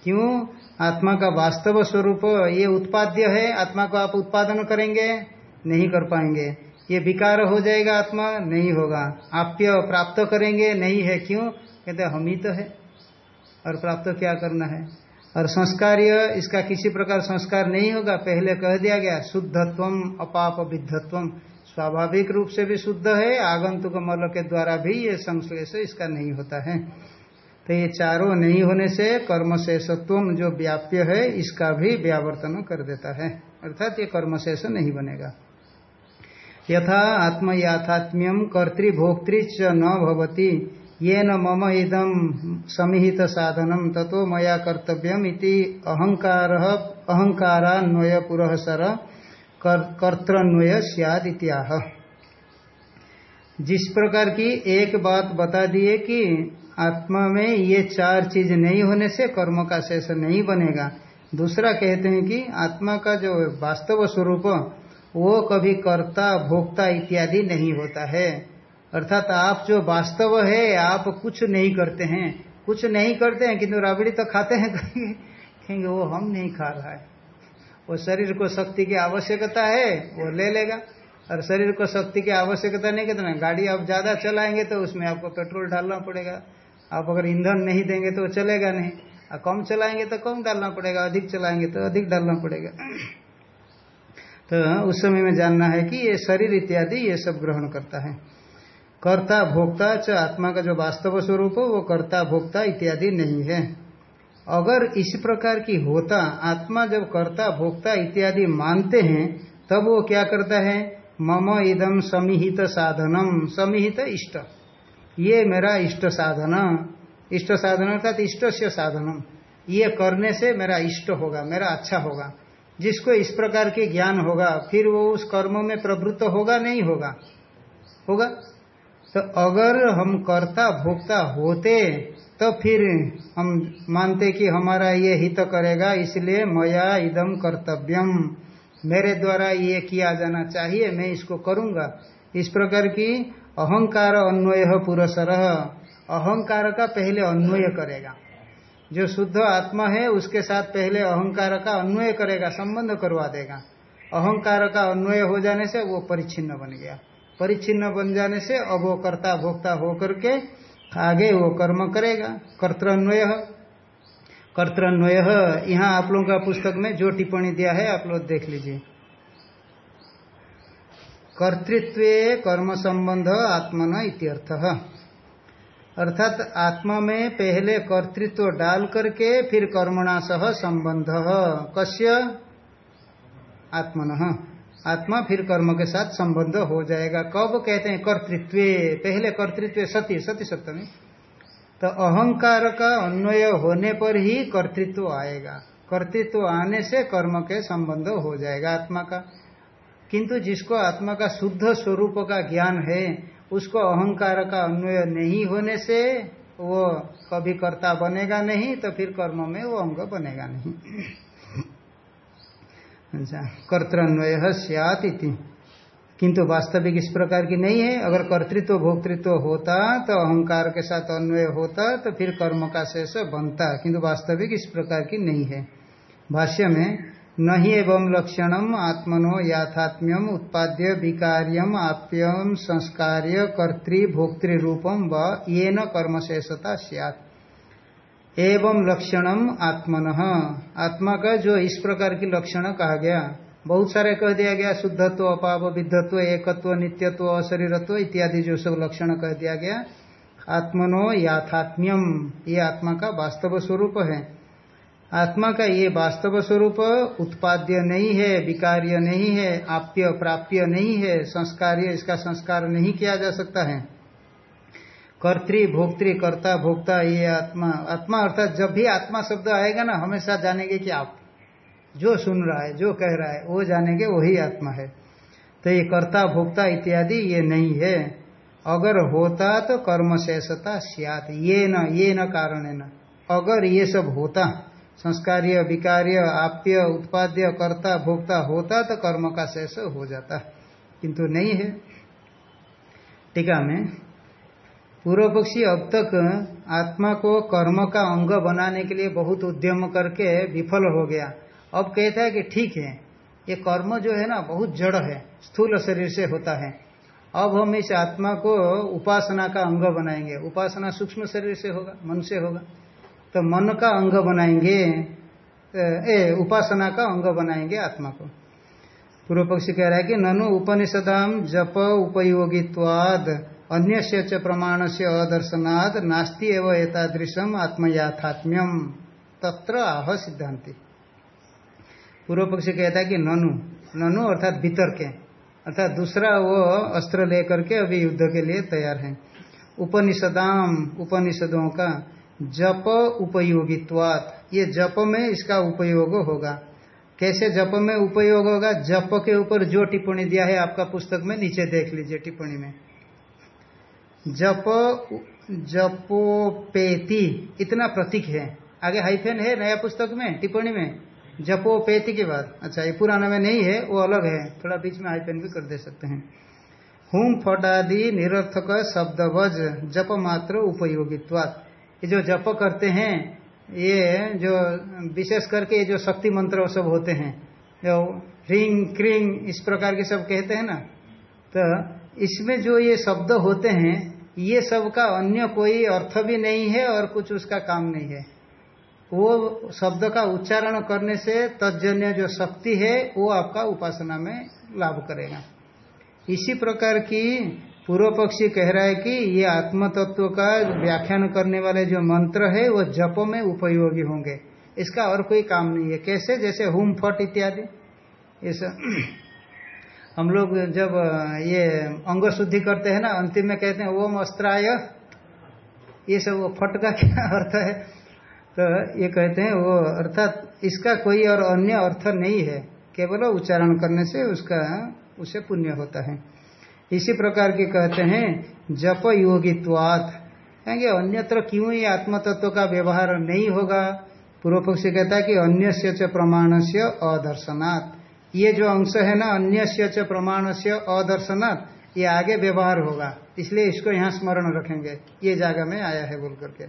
क्यों? आत्मा का वास्तव स्वरूप, ये उत्पाद्य है, आत्मा को आप उत्पादन करेंगे, नहीं कर पाएँगे। ये विकार हो जाएगा आत्मा, नहीं होगा। आप्य प्राप्त करेंगे, नहीं है, क्यों? कहते हम ही तो है। और प्राप्त क्या करना है? और संस्कार इसका किसी प्रकार संस्कार नहीं होगा। पहले कह दिया गया शुद्धत्व अपाप विद्धत्व स्वाभाविक रूप से भी शुद्ध है, आगंतुक मल के द्वारा भी ये संश्लेष इसका नहीं होता है। तो ये चारों नहीं होने से कर्मशेषत्व जो व्याप्य है, इसका भी व्यावर्तन कर देता है। अर्थात ये कर्मशेष नहीं बनेगा। यथा आत्मयाथात्म्यम कर्तृभोक्तृ च न भवती ये न मम इदम समिहित साधनम ततो मया कर्तव्यम इति अहंकार अहंकारान्वय कर्तन्वय सियाद इत्याह। जिस प्रकार की एक बात बता दिए कि आत्मा में ये चार चीज़ नहीं होने से कर्म का शेष नहीं बनेगा। दूसरा कहते हैं कि आत्मा का जो वास्तव स्वरूप, वो कभी कर्ता, भोक्ता इत्यादि नहीं होता है। अर्थात आप जो वास्तव है, आप कुछ नहीं करते हैं। कुछ नहीं करते हैं किंतु राबड़ी तो खाते हैं कहेंगे, वो हम नहीं खा रहा है। वो शरीर को शक्ति की आवश्यकता है, वो ले लेगा। और शरीर को शक्ति की आवश्यकता नहीं कहते ना, गाड़ी आप ज़्यादा चलाएँगे तो उसमें आपको पेट्रोल डालना पड़ेगा। आप अगर ईंधन नहीं देंगे तो चलेगा नहीं। और कम चलाएँगे तो कम डालना पड़ेगा, अधिक चलाएँगे तो अधिक डालना पड़ेगा। तो उस समय में जानना है कि ये शरीर इत्यादि ये सब ग्रहण करता है। कर्ता भोक्ता च आत्मा का जो वास्तव स्वरूप वो कर्ता भोक्ता इत्यादि नहीं है। अगर इस प्रकार की होता, आत्मा जब कर्ता, भोक्ता इत्यादि मानते हैं, तब वो क्या करता है? मम इदम समिहित साधनम, समिहित इष्ट। ये मेरा इष्ट साधन। इष्ट साधन अर्थात इष्ट से साधनम। ये करने से मेरा इष्ट होगा, मेरा अच्छा होगा। जिसको इस प्रकार के ज्ञान होगा, फिर वो उस कर्म में प्रवृत्त होगा, नहीं होगा। होगा? तो अगर हम कर्ता, भोक्ता होते तो फिर हम मानते कि हमारा ये हित करेगा, इसलिए मया इदम कर्तव्यम। मेरे द्वारा ये किया जाना चाहिए, मैं इसको करूँगा। इस प्रकार की अहंकार अन्वय पुरसर। अहंकार का पहले अन्वय करेगा। जो शुद्ध आत्मा है, उसके साथ पहले अहंकार का अन्वय करेगा, संबंध करवा देगा। अहंकार का अन्वय हो जाने से वो परिच्छिन्न बन गया। परिच्छिन्न बन जाने से अब वो कर्ता भोक्ता होकर के आगे वो कर्म करेगा। कर्तन्वय। कर्तन्वय, यहाँ आप लोगों का पुस्तक में जो टिप्पणी दिया है, आप लोग देख लीजिए। कर्तृत्व कर्म संबंध आत्मन इत्यर्थ। अर्थात आत्मा में पहले कर्तृत्व डाल करके फिर कर्मणा सह संबंध। कस्य आत्मन। आत्मा फिर कर्म के साथ संबंध हो जाएगा। कब कहते हैं कर्तृत्व? पहले कर्तृत्व सती सती सप्तमी। तो अहंकार का अन्वय होने पर ही कर्तृत्व आएगा। कर्तृत्व आने से कर्म के संबंध हो जाएगा आत्मा का। किंतु जिसको आत्मा का शुद्ध स्वरूप का ज्ञान है, उसको अहंकार का अन्वय नहीं होने से वो कभी कर्ता बनेगा नहीं तो फिर कर्म में वो अंग बनेगा नहीं। अच्छा कर्तन्वय सियात किंतु वास्तविक इस प्रकार की नहीं है। अगर कर्तृत्व, भोक्तृत्व होता तो अहंकार के साथ अन्वय होता तो फिर कर्म का शेष बनता। किंतु वास्तविक इस प्रकार की नहीं है। भाष्य में न ही एवं लक्षणम आत्मनो याथात्म्यम उत्पाद्य विकार्यम आप्यम संस्कार्य कर्तृ भोक्तृ रूपम व ये न कर्मशेषता सियात। एवं लक्षणम आत्मन। आत्मा का जो इस प्रकार की लक्षण कहा गया, बहुत सारे कह दिया गया, शुद्धत्व, अपाप, विद्धत्व, एकत्व, नित्यत्व, अशरीरत्व इत्यादि जो सब लक्षण कह दिया गया। आत्मनो याथात्म्यम, ये आत्मा का वास्तव स्वरूप है। आत्मा का ये वास्तव स्वरूप उत्पाद्य नहीं है, विकार्य नहीं है, आप्य, प्राप्य नहीं है, संस्कार्य, इसका संस्कार नहीं किया जा सकता है। कर्तृ भोक्तृ कर्ता, भोक्ता, ये आत्मा। आत्मा अर्थात जब भी आत्मा शब्द आएगा ना, हमेशा जानेंगे कि आप जो सुन रहा है, जो कह रहा है, वो जानेंगे वही आत्मा है। तो ये कर्ता, भोक्ता इत्यादि ये नहीं है। अगर होता तो कर्म शेषता सियात। ये न ये न कारण है न। अगर ये सब होता, संस्कार्य, विकार्य, आप्य, उत्पाद्य, कर्ता, भोक्ता होता तो कर्म का शेष हो जाता। किंतु नहीं है। टीका में पूर्व पक्षी अब तक आत्मा को कर्म का अंग बनाने के लिए बहुत उद्यम करके विफल हो गया। अब कहता है कि ठीक है, ये कर्म जो है ना, बहुत जड़ है, स्थूल शरीर से होता है। अब हम इस आत्मा को उपासना का अंग बनाएँगे। उपासना सूक्ष्म शरीर से होगा, मन से होगा। तो मन का अंग बनाएँगे, ए उपासना का अंग बनाएँगे आत्मा को। पूर्व पक्षी कह रहा है कि ननु उपनिषदाम जप उपयोगित्वाद। अन्य से प्रमाण से अदर्शनाद नास्ति एवं एतादृशम आत्मयाथात्म्यम। तत्र आह सिद्धांति पूर्व पक्ष कहता है कि ननु ननु अर्थात भीतर के अर्थात दूसरा वो अस्त्र लेकर के अभी युद्ध के लिए तैयार है। उपनिषदाम, उपनिषदों का जप उपयोगित्वात। ये जप में इसका उपयोग होगा। कैसे जप में उपयोग होगा? जप के ऊपर जो टिप्पणी दिया है आपका पुस्तक में, नीचे देख लीजिए टिप्पणी में। जप, जपोपेति। इतना प्रतीक है। आगे हाइफेन है नया पुस्तक में, टिप्पणी में। जपोपेति के बाद। अच्छा ये पुराना में नहीं है, वो अलग है। थोड़ा बीच में हाइफेन भी कर दे सकते हैं। हुम फटादि निरर्थक शब्दवज, जप मात्र उपयोगित्वात। ये जो जप करते हैं, ये जो विशेष करके ये जो शक्ति मंत्र सब होते हैं, जो रिंग, क्रिंग, इस प्रकार के सब कहते हैं ना तो इसमें जो ये शब्द होते हैं ये सब का अन्य कोई अर्थ भी नहीं है और कुछ उसका काम नहीं है। वो शब्द का उच्चारण करने से तजन्य जो शक्ति है, वो आपका उपासना में लाभ करेगा। इसी प्रकार की पूर्व पक्षी कह रहा है कि ये आत्म तत्व का व्याख्यान करने वाले जो मंत्र है, वो जप में उपयोगी होंगे। इसका और कोई काम नहीं है। कैसे? जैसे हुम फट इत्यादि। इस हम लोग जब ये अंग शुद्धि करते हैं ना, अंतिम में कहते हैं, ओम अस्त्राय। ये सब वो फट का क्या अर्थ है? तो ये कहते हैं, वो अर्थात इसका कोई और अन्य अर्थ नहीं है। केवल उच्चारण करने से उसका, उसे पुण्य होता है। इसी प्रकार के कहते हैं, जप योगित्वात। कहेंगे, अन्यत्र क्यों ही आत्म तत्व का व्यवहार नहीं होगा? पूर्व पक्ष कहता है कि अन्य से प्रमाण से अदर्शनात्। ये जो अंश है ना अन्य से प्रमाण से अदर्शनात् ये आगे व्यवहार होगा। इसलिए इसको यहाँ स्मरण रखेंगे। ये जगह में आया है बोल करके।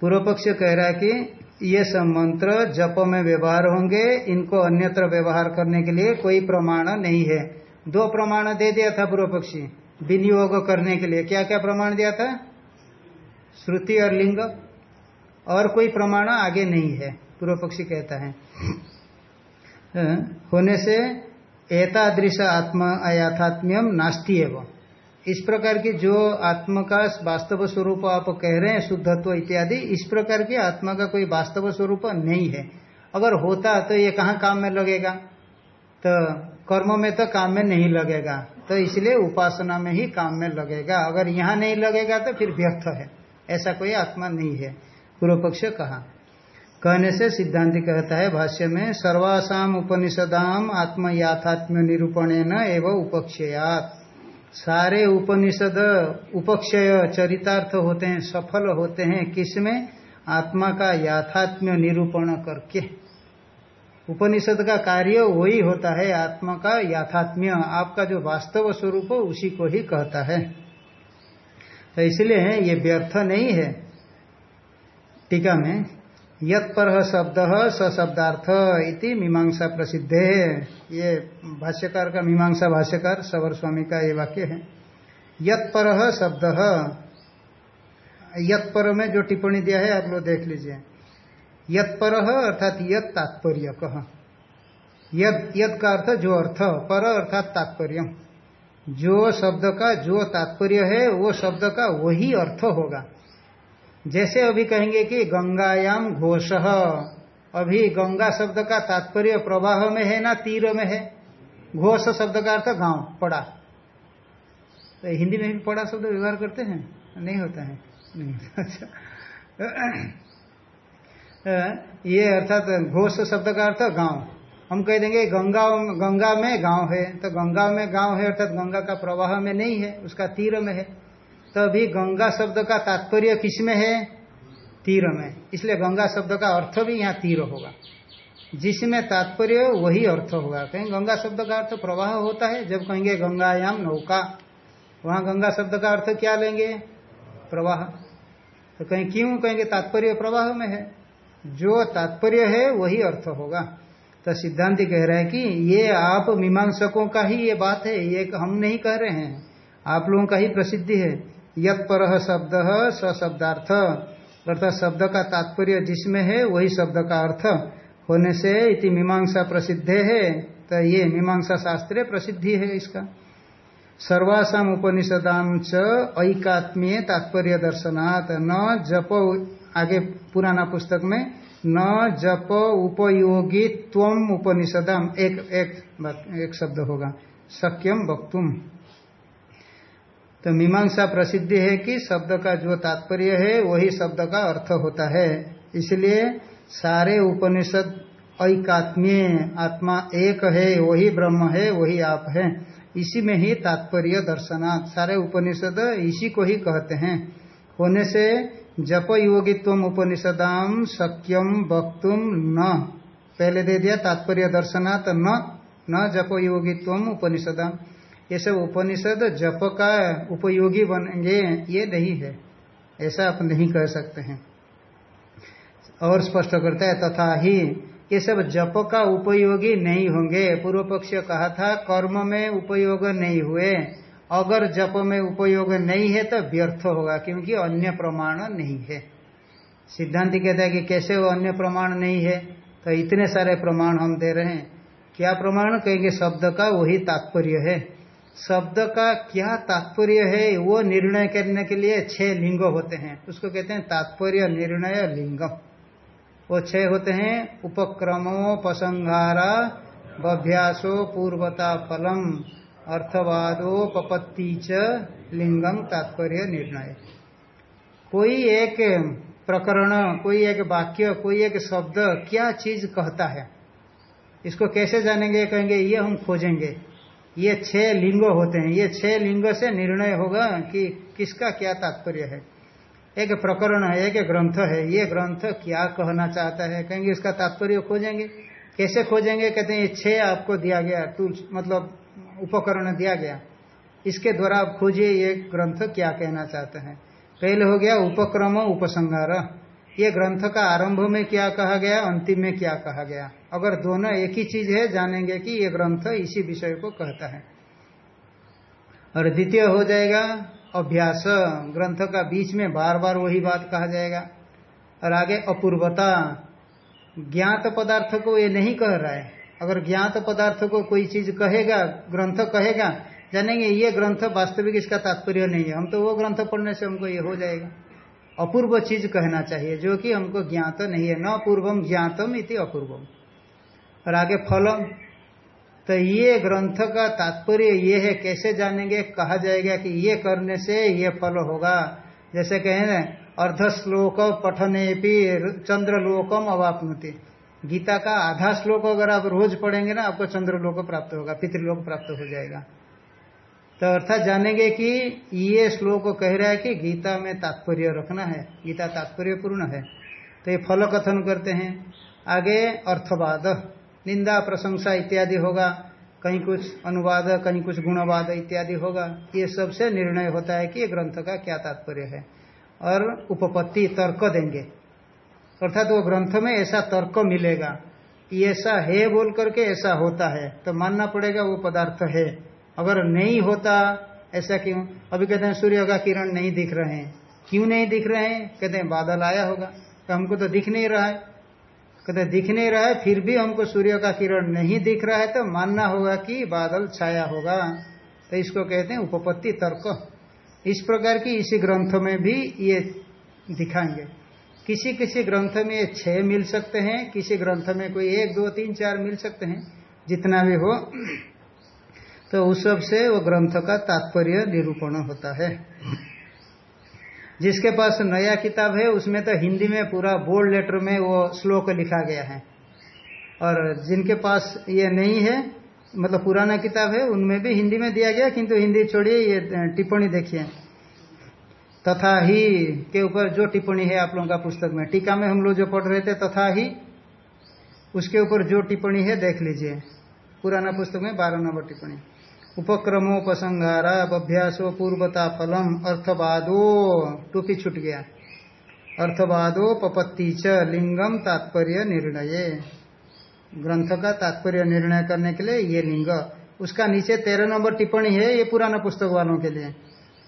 पूर्व पक्ष कह रहा है कि ये सब मंत्र जप में व्यवहार होंगे। इनको अन्यत्र व्यवहार करने के लिए कोई प्रमाण नहीं है। दो प्रमाण दे दिया था पूर्व पक्षी विनियोग करने के लिए। क्या क्या प्रमाण दिया था? श्रुति और लिंग। और कोई प्रमाण आगे नहीं है पूर्व पक्षी कहता हाँ, होने से एतादृश आत्मा अयाथात्म्यम नास्ती एवं। इस प्रकार की जो आत्मा का वास्तव स्वरूप आप कह रहे हैं, शुद्धत्व इत्यादि, इस प्रकार की आत्मा का कोई वास्तव स्वरूप नहीं है। अगर होता तो ये कहाँ काम में लगेगा? तो कर्म में तो काम में नहीं लगेगा तो इसलिए उपासना में ही काम में लगेगा। अगर यहाँ नहीं लगेगा तो फिर व्यर्थ है, ऐसा कोई आत्मा नहीं है पूर्व पक्ष कहा। कहने से सिद्धांति कहता है भाष्य में, सर्वासाम उपनिषदाम आत्म याथात्म्य निरूपण एवं उपक्षयात। सारे उपनिषद उपक्षय चरितार्थ होते हैं, सफल होते हैं, किसमें? आत्मा का याथात्म्य निरूपण करके। उपनिषद का कार्य वही होता है, आत्मा का याथात्म्य। आपका जो वास्तव स्वरूप उसी को ही कहता है। तो इसलिए ये व्यर्थ नहीं है। टीका में यत पर शब्द शब्दार्थ इति मीमांसा प्रसिद्ध है। ये भाष्यकार का मीमांसा भाष्यकार सवर स्वामी का ये वाक्य है। यत पर शब्द। यत पर में जो टिप्पणी दिया है, आप लोग देख लीजिए। यत पर अर्थात यत तात्पर्य कह यद यद का अर्थ जो अर्थ, पर अर्थात तात्पर्य जो शब्द का जो तात्पर्य है, वो शब्द का वही अर्थ होगा। जैसे अभी कहेंगे कि गंगायाम घोष। अभी गंगा शब्द का तात्पर्य प्रवाह में है ना तीर में है? घोष शब्द का अर्थ गाँव, पड़ा। तो हिंदी में भी पड़ा शब्द व्यवहार करते हैं? नहीं होता है। नहीं अच्छा। ये अर्थात घोष शब्द का अर्थ गाँव। हम कह देंगे गंगा गंगा में गाँव है। तो गंगा में गाँव है अर्थात गंगा का प्रवाह में नहीं है, उसका तीर में है। तो अभी गंगा शब्द का तात्पर्य किसमें है? तीर में। इसलिए गंगा शब्द का अर्थ भी यहाँ तीर होगा। जिसमें तात्पर्य वही अर्थ होगा। कहीं गंगा शब्द का अर्थ प्रवाह होता है, जब कहेंगे गंगायाम नौका, वहाँ गंगा शब्द का अर्थ क्या लेंगे? प्रवाह। तो कहीं क्यों कहेंगे? तात्पर्य प्रवाह में है। जो तात्पर्य है, वही अर्थ होगा। तो सिद्धांति कह रहे हैं कि ये आप मीमांसकों का ही ये बात है। ये हम नहीं कह रहे हैं। आप लोगों का ही प्रसिद्धि है। यत पर शब्द सशब्दार्थ। अर्थात शब्द का तात्पर्य जिसमें है, वही शब्द का अर्थ। होने से इति मीमांसा प्रसिद्ध है तो ये मीमांसा शास्त्र प्रसिद्धि है इसका। सर्वासाम उपनिषदाम च ऐकात्मीय तात्पर्य दर्शनात्। न जप, आगे पुराना पुस्तक में, न जप उपयोगी त्वम उपनिषदाम। एक एक एक शब्द होगा। सक्यम वक्तुम। तो मीमांसा प्रसिद्धि है कि शब्द का जो तात्पर्य है, वही शब्द का अर्थ होता है। इसलिए सारे उपनिषद ऐकात्म्य आत्मा एक है, वही ब्रह्म है, वही आप है। इसी में ही तात्पर्य दर्शनात्। सारे उपनिषद इसी को ही कहते हैं। होने से जप योगित्व उपनिषदाम सक्यम वक्तुम न। पहले दे दिया तात्पर्य दर्शनात् न। न जप योगित्व उपनिषदाम। ये सब उपनिषद जप का उपयोगी बनेंगे, ये नहीं है। ऐसा आप नहीं कह सकते हैं। और स्पष्ट करता है, तथा ही ये सब जप का उपयोगी नहीं होंगे। पूर्व पक्ष कहा था, कर्म में उपयोग नहीं हुए। अगर जप में उपयोग नहीं है तो व्यर्थ होगा, क्योंकि अन्य प्रमाण नहीं है। सिद्धांत कहता है कि कैसे वो अन्य प्रमाण नहीं है? तो इतने सारे प्रमाण हम दे रहे हैं। क्या प्रमाण? कहेंगे शब्द का, वही तात्पर्य है। शब्द का क्या तात्पर्य है, वो निर्णय करने के लिए छह लिंग होते हैं। उसको कहते हैं तात्पर्य निर्णय लिंगम वो छह होते हैं, उपक्रमो पसंगारा बभ्यासो पूर्वता फलम, अर्थवादो पपत्ति च लिंगम तात्पर्य निर्णय। कोई एक प्रकरण, कोई एक वाक्य, कोई एक शब्द क्या चीज़ कहता है? इसको कैसे जानेंगे, कहेंगे, ये हम खोजेंगे। ये छह लिंग होते हैं। ये छह लिंग से निर्णय होगा कि किसका क्या तात्पर्य है। एक प्रकरण है, एक ग्रंथ है। ये ग्रंथ क्या कहना चाहता है? कहेंगे, इसका तात्पर्य खोजेंगे। कैसे खोजेंगे? कहते हैं, ये छह आपको दिया गया टूल्स मतलब उपकरण दिया गया। इसके द्वारा आप खोजिए, ये ग्रंथ क्या कहना चाहते हैं। पहले हो गया उपक्रम, उपसंहार। ये ग्रंथ का आरंभ में क्या कहा गया, अंतिम में क्या कहा गया? अगर दोनों एक ही चीज़ है, जानेंगे कि ये ग्रंथ इसी विषय को कहता है। और द्वितीय हो जाएगा, अभ्यास। ग्रंथ का बीच में बार बार वही बात कहा जाएगा। और आगे, अपूर्वता। ज्ञात पदार्थ को ये नहीं कह रहा है। अगर ज्ञात पदार्थ को कोई चीज़ कहेगा, ग्रंथ कहेगा, जानेंगे ये ग्रंथ वास्तविक इसका तात्पर्य नहीं है। हम तो वो ग्रंथ पढ़ने से हमको ये हो जाएगा। अपूर्व चीज़ कहना चाहिए, जो कि हमको ज्ञात नहीं है। न पूर्वम ज्ञातम इति अपूर्वम। और आगे फलम। तो ये ग्रंथ का तात्पर्य ये है, कैसे जानेंगे? कहा जाएगा कि ये करने से ये फल होगा। जैसे कहें अर्ध श्लोक पठने भी चंद्रलोकम अवापनुति। गीता का आधा श्लोक अगर आप रोज पढ़ेंगे ना, आपको चंद्रलोक प्राप्त होगा, पितृलोक प्राप्त हो जाएगा। तो अर्थात जानेंगे कि ये श्लोक कह रहा है कि गीता में तात्पर्य रखना है, गीता तात्पर्य पूर्ण है। तो ये फल कथन करते हैं। आगे अर्थवाद, निंदा, प्रशंसा इत्यादि होगा। कहीं कुछ अनुवाद, कहीं कुछ गुणवाद इत्यादि होगा। ये सबसे निर्णय होता है कि ये ग्रंथ का क्या तात्पर्य है। और उपपत्ति, तर्क देंगे। अर्थात वो ग्रंथ में ऐसा तर्क मिलेगा ऐसा है बोल करके ऐसा होता है। तो मानना पड़ेगा वो पदार्थ है। अगर नहीं होता, ऐसा क्यों? अभी कहते हैं, सूर्य का किरण नहीं दिख रहे हैं। क्यों नहीं दिख रहे हैं? कहते हैं, बादल आया होगा। तो हमको तो दिख नहीं रहा है। कहते दिख नहीं रहा है, फिर भी हमको सूर्य का किरण नहीं दिख रहा है तो मानना होगा कि बादल छाया होगा। तो इसको कहते हैं, उपपत्ति तर्क। इस प्रकार की इसी ग्रंथ में भी ये दिखाएँगे। किसी किसी ग्रंथ में ये छह मिल सकते हैं, किसी ग्रंथ में कोई एक, दो, तीन, चार मिल सकते हैं, जितना भी हो। तो उस सबसे वो ग्रंथ का तात्पर्य निरूपण होता है। जिसके पास नया किताब है, उसमें तो हिंदी में पूरा बोल्ड लेटर में वो श्लोक लिखा गया है। और जिनके पास ये नहीं है मतलब पुराना किताब है, उनमें भी हिंदी में दिया गया, किंतु हिंदी छोड़िए, ये टिप्पणी देखिए। तथा ही के ऊपर जो टिप्पणी है आप लोगों का पुस्तक में, टीका में हम लोग जो पढ़ रहे थे, तथा ही उसके ऊपर जो टिप्पणी है, देख लीजिए। पुराना पुस्तक में बारह नंबर टिप्पणी। उपक्रमोपसंहारा अभ्यासो पूर्वता फलम अर्थवादो, टूपी छूट गया। अर्थवादो पपत्ति च लिंगम तात्पर्य निर्णय। ग्रंथ का तात्पर्य निर्णय करने के लिए ये लिंग। उसका नीचे तेरह नंबर टिप्पणी है ये पुराना पुस्तक वालों के लिए।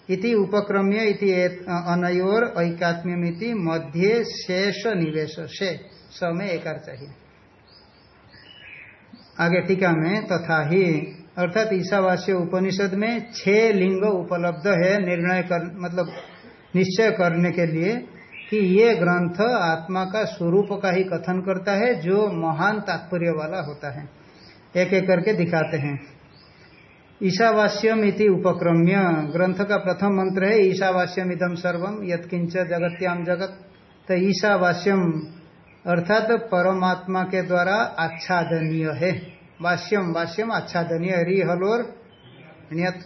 इति उपक्रम्य, इति अनयोर, ऐकात्म्यमिति, मध्य शेष निवेश स में एकार चाहिए। आगे टीका में तथा ही अर्थात ईशावास्य उपनिषद में छह लिंग उपलब्ध है निर्णय कर मतलब निश्चय करने के लिए कि ये ग्रंथ आत्मा का स्वरूप का ही कथन करता है, जो महान तात्पर्य वाला होता है। एक एक करके दिखाते हैं। ईशावास्यम इति उपक्रम्य, ग्रंथ का प्रथम मंत्र है, ईशावास्यम इदम सर्वम यत्किंच जगत्याम जगत। तो ईशावास्यम अर्थात परमात्मा के द्वारा आच्छादनीय है। वाष्यम वाष्यम आच्छादनीय री हलोर, नियत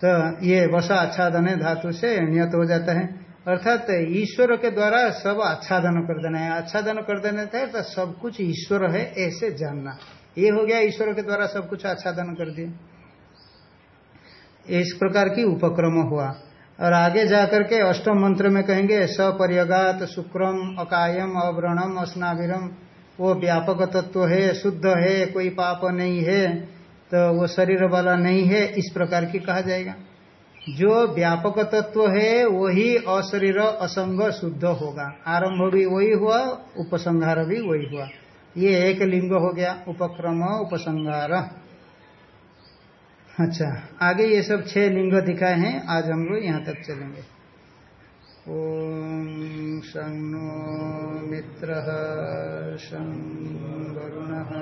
तो ये वसा आच्छादन है, धातु से नियत हो जाता है। अर्थात ईश्वर के द्वारा सब आच्छादन कर देना है। आच्छादन कर देना था तो सब कुछ ईश्वर है, ऐसे जानना। ये हो गया ईश्वर के द्वारा सब कुछ आच्छादन कर दिया इस प्रकार की उपक्रम हुआ। और आगे जाकर के अष्टम मंत्र में कहेंगे, सपर्यगात शुक्रम, अकायम, अव्रणम अस्नाविरम वो व्यापक तत्व है, शुद्ध है, कोई पाप नहीं है तो वो शरीर वाला नहीं है, इस प्रकार की कहा जाएगा। जो व्यापक तत्व है, वही अशरीर असंग शुद्ध होगा। आरंभ भी वही हुआ, उपसंहार भी वही हुआ। ये एक लिंग हो गया, उपक्रम, उपसंहार। अच्छा आगे ये सब छह लिंग दिखाए हैं, आज हम लोग यहाँ तक चलेंगे। ॐ नो मित्रः शं वरुणः